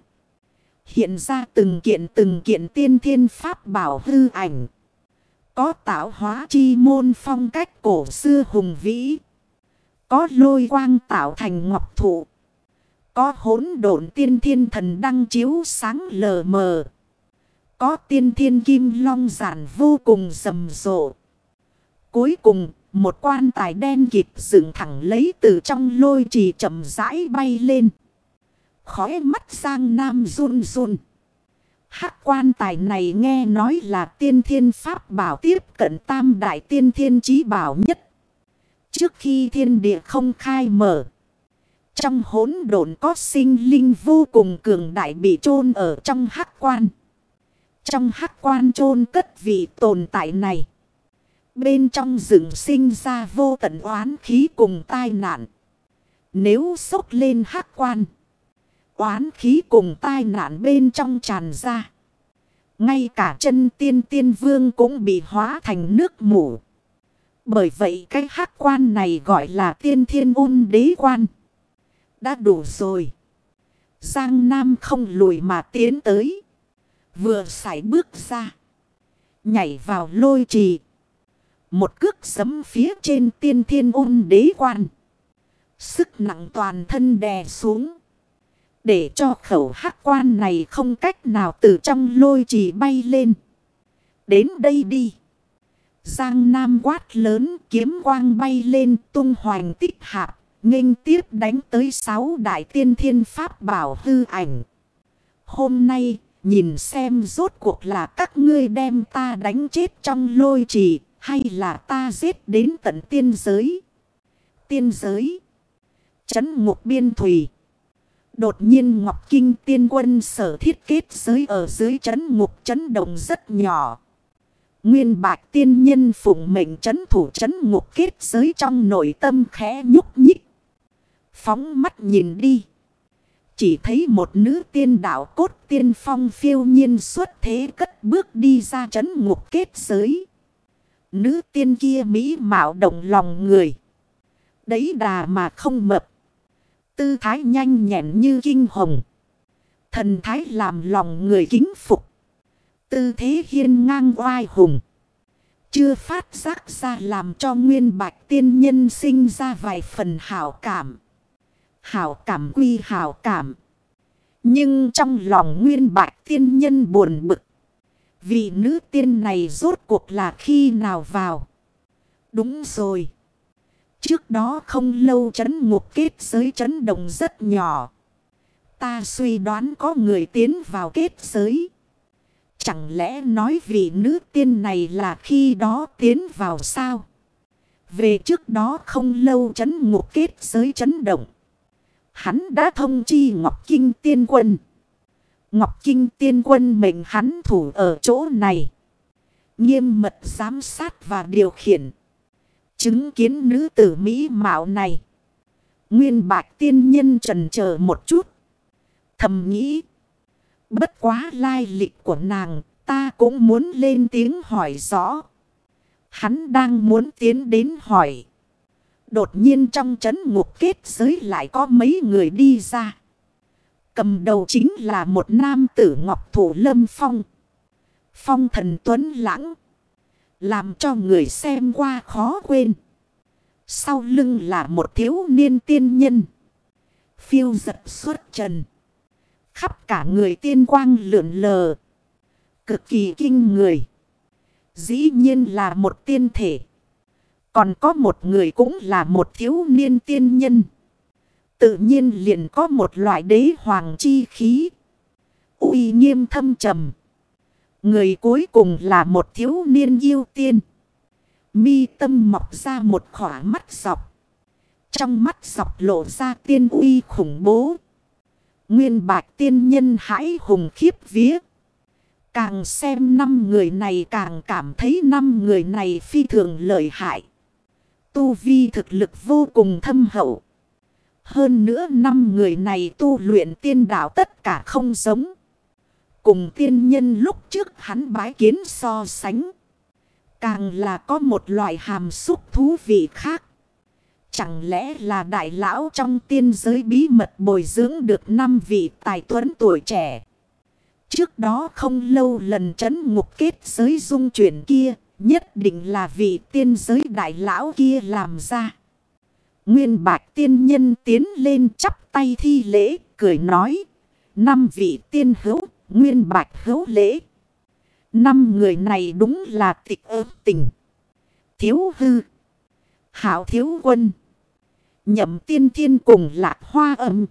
Hiện ra từng kiện từng kiện tiên thiên pháp bảo hư ảnh. Có tạo hóa chi môn phong cách cổ xưa hùng vĩ. Có lôi quang tạo thành ngọc thụ. Có hỗn độn tiên thiên thần đăng chiếu sáng lờ mờ. Có tiên thiên kim long giản vô cùng rầm rộ. Cuối cùng một quan tài đen kịp dựng thẳng lấy từ trong lôi trì chậm rãi bay lên. Khói mắt sang nam run run. Hắc quan tài này nghe nói là tiên thiên pháp bảo tiếp cận tam đại tiên thiên trí bảo nhất. Trước khi thiên địa không khai mở. Trong hỗn độn có sinh linh vô cùng cường đại bị chôn ở trong hắc quan. Trong hắc quan chôn cất vị tồn tại này. Bên trong rừng sinh ra vô tận oán khí cùng tai nạn. Nếu sốc lên hắc quan. Oán khí cùng tai nạn bên trong tràn ra. Ngay cả chân tiên tiên vương cũng bị hóa thành nước mủ. Bởi vậy cái hắc quan này gọi là tiên thiên ôn đế quan. đã đủ rồi. Giang Nam không lùi mà tiến tới. Vừa sải bước ra. Nhảy vào lôi trì. Một cước sấm phía trên tiên thiên ôn đế quan. Sức nặng toàn thân đè xuống. Để cho khẩu hắc quan này không cách nào từ trong lôi trì bay lên. Đến đây đi. Giang Nam quát lớn kiếm quang bay lên tung hoành tích hạp. nghênh tiếp đánh tới sáu đại tiên thiên pháp bảo hư ảnh. Hôm nay, nhìn xem rốt cuộc là các ngươi đem ta đánh chết trong lôi trì hay là ta giết đến tận tiên giới. Tiên giới. Chấn ngục biên thủy. Đột nhiên Ngọc Kinh tiên quân sở thiết kết giới ở dưới chấn ngục chấn động rất nhỏ. Nguyên bạc tiên nhân phụng mệnh chấn thủ chấn ngục kết giới trong nội tâm khẽ nhúc nhích. Phóng mắt nhìn đi. Chỉ thấy một nữ tiên đạo cốt tiên phong phiêu nhiên xuất thế cất bước đi ra chấn ngục kết giới. Nữ tiên kia mỹ mạo động lòng người. Đấy đà mà không mập. Tư thái nhanh nhẹn như kinh hồng. Thần thái làm lòng người kính phục. Tư thế hiên ngang oai hùng. Chưa phát giác ra làm cho nguyên bạch tiên nhân sinh ra vài phần hảo cảm. Hảo cảm quy hảo cảm. Nhưng trong lòng nguyên bạch tiên nhân buồn bực. Vị nữ tiên này rốt cuộc là khi nào vào? Đúng rồi. Trước đó không lâu chấn ngục kết giới chấn động rất nhỏ. Ta suy đoán có người tiến vào kết giới. Chẳng lẽ nói vị nữ tiên này là khi đó tiến vào sao? Về trước đó không lâu chấn ngục kết giới chấn động. Hắn đã thông chi Ngọc Kinh tiên quân. Ngọc Kinh tiên quân mệnh hắn thủ ở chỗ này. Nghiêm mật giám sát và điều khiển. Chứng kiến nữ tử Mỹ mạo này. Nguyên bạch tiên nhân trần chờ một chút. Thầm nghĩ. Bất quá lai lịch của nàng. Ta cũng muốn lên tiếng hỏi rõ. Hắn đang muốn tiến đến hỏi. Đột nhiên trong chấn ngục kết giới lại có mấy người đi ra. Cầm đầu chính là một nam tử ngọc thủ lâm phong. Phong thần tuấn lãng. Làm cho người xem qua khó quên. Sau lưng là một thiếu niên tiên nhân. Phiêu giật suốt trần. Khắp cả người tiên quang lượn lờ. Cực kỳ kinh người. Dĩ nhiên là một tiên thể. Còn có một người cũng là một thiếu niên tiên nhân. Tự nhiên liền có một loại đế hoàng chi khí. uy nghiêm thâm trầm. Người cuối cùng là một thiếu niên yêu tiên. Mi tâm mọc ra một khỏa mắt dọc. Trong mắt dọc lộ ra tiên uy khủng bố. Nguyên bạch tiên nhân hãi hùng khiếp vía. Càng xem năm người này càng cảm thấy năm người này phi thường lợi hại. Tu vi thực lực vô cùng thâm hậu. Hơn nữa năm người này tu luyện tiên đạo tất cả không giống. Cùng tiên nhân lúc trước hắn bái kiến so sánh. Càng là có một loại hàm xúc thú vị khác. Chẳng lẽ là đại lão trong tiên giới bí mật bồi dưỡng được năm vị tài tuấn tuổi trẻ. Trước đó không lâu lần chấn ngục kết giới dung chuyển kia, nhất định là vị tiên giới đại lão kia làm ra. Nguyên bạch tiên nhân tiến lên chắp tay thi lễ, cười nói. Năm vị tiên hữu, nguyên bạch hữu lễ. Năm người này đúng là tịch ớt tình. Thiếu hư. Hảo thiếu quân. Nhậm tiên thiên cùng lạc hoa âm.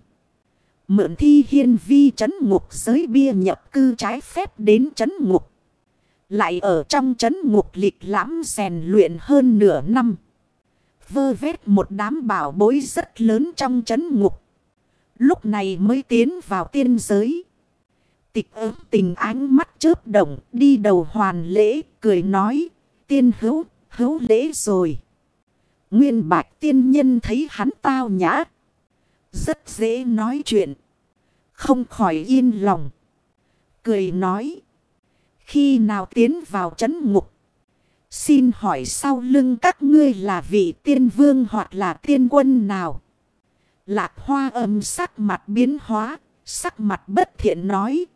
Mượn thi hiên vi trấn ngục giới bia nhập cư trái phép đến trấn ngục. Lại ở trong trấn ngục lịch lãm rèn luyện hơn nửa năm. Vơ vét một đám bảo bối rất lớn trong chấn ngục. Lúc này mới tiến vào tiên giới. Tịch ớt tình ánh mắt chớp động đi đầu hoàn lễ cười nói. Tiên hữu, hữu lễ rồi. Nguyên bạch tiên nhân thấy hắn tao nhã. Rất dễ nói chuyện. Không khỏi yên lòng. Cười nói. Khi nào tiến vào chấn ngục. Xin hỏi sau lưng các ngươi là vị tiên vương hoặc là tiên quân nào? Lạc hoa âm sắc mặt biến hóa, sắc mặt bất thiện nói.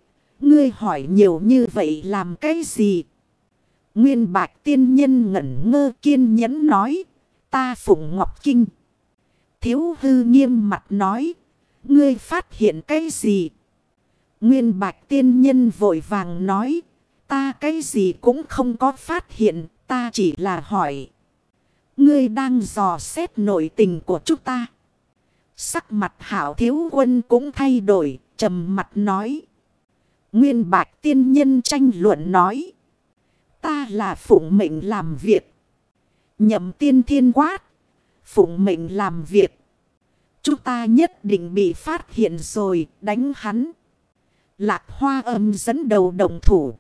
Ngươi hỏi nhiều như vậy làm cái gì? Nguyên bạch tiên nhân ngẩn ngơ kiên nhẫn nói. Ta phụng ngọc kinh. Thiếu hư nghiêm mặt nói. Ngươi phát hiện cái gì? Nguyên bạch tiên nhân vội vàng nói. Ta cái gì cũng không có phát hiện. Ta chỉ là hỏi. Ngươi đang dò xét nội tình của chúng ta. Sắc mặt hảo thiếu quân cũng thay đổi. trầm mặt nói. Nguyên bạch tiên nhân tranh luận nói. Ta là phụng mệnh làm việc. Nhậm tiên thiên quát. Phụng mệnh làm việc. Chúng ta nhất định bị phát hiện rồi, đánh hắn. Lạc hoa âm dẫn đầu đồng thủ.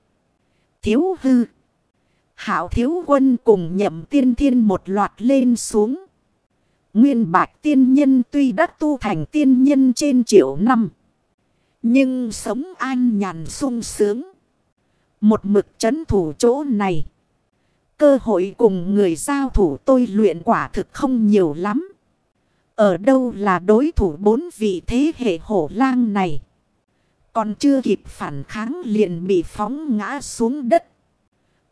Thiếu hư. Hảo thiếu quân cùng nhậm tiên thiên một loạt lên xuống. Nguyên bạch tiên nhân tuy đã tu thành tiên nhân trên triệu năm. Nhưng sống an nhàn sung sướng. Một mực chấn thủ chỗ này. Cơ hội cùng người giao thủ tôi luyện quả thực không nhiều lắm. Ở đâu là đối thủ bốn vị thế hệ hổ lang này. Còn chưa kịp phản kháng liền bị phóng ngã xuống đất.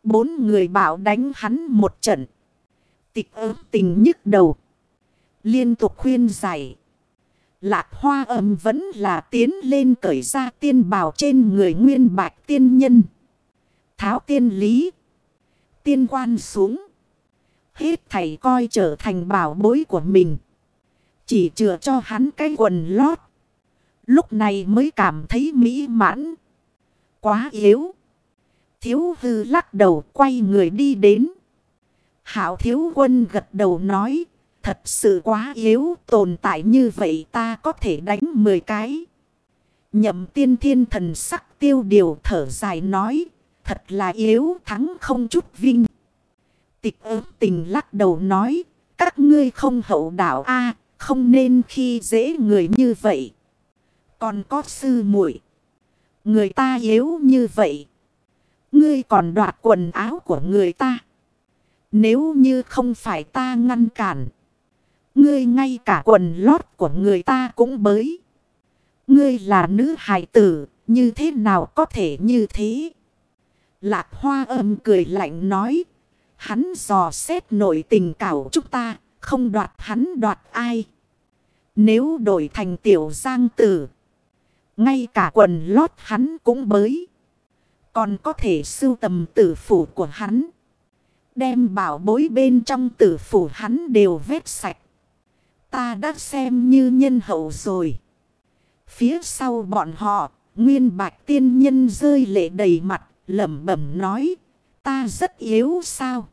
Bốn người bảo đánh hắn một trận. Tịch ớt tình nhức đầu. Liên tục khuyên giải. Lạc hoa âm vẫn là tiến lên cởi ra tiên bào trên người nguyên bạch tiên nhân. Tháo tiên lý. Tiên quan xuống. Hết thầy coi trở thành bảo bối của mình. Chỉ chừa cho hắn cái quần lót. Lúc này mới cảm thấy mỹ mãn. Quá yếu. Thiếu hư lắc đầu quay người đi đến. Hảo thiếu quân gật đầu nói. Thật sự quá yếu, tồn tại như vậy ta có thể đánh 10 cái. Nhậm tiên thiên thần sắc tiêu điều thở dài nói. Thật là yếu, thắng không chút vinh. Tịch ớt tình lắc đầu nói. Các ngươi không hậu đạo A, không nên khi dễ người như vậy. Còn có sư muội, Người ta yếu như vậy. Ngươi còn đoạt quần áo của người ta. Nếu như không phải ta ngăn cản. Ngươi ngay cả quần lót của người ta cũng bới. Ngươi là nữ hài tử. Như thế nào có thể như thế? Lạc hoa âm cười lạnh nói. Hắn dò xét nội tình cảo chúng ta. Không đoạt hắn đoạt ai. Nếu đổi thành tiểu giang tử. Ngay cả quần lót hắn cũng bới. Còn có thể sưu tầm tử phủ của hắn. Đem bảo bối bên trong tử phủ hắn đều vết sạch. Ta đã xem như nhân hậu rồi. Phía sau bọn họ, nguyên bạch tiên nhân rơi lệ đầy mặt, lẩm bẩm nói. Ta rất yếu sao?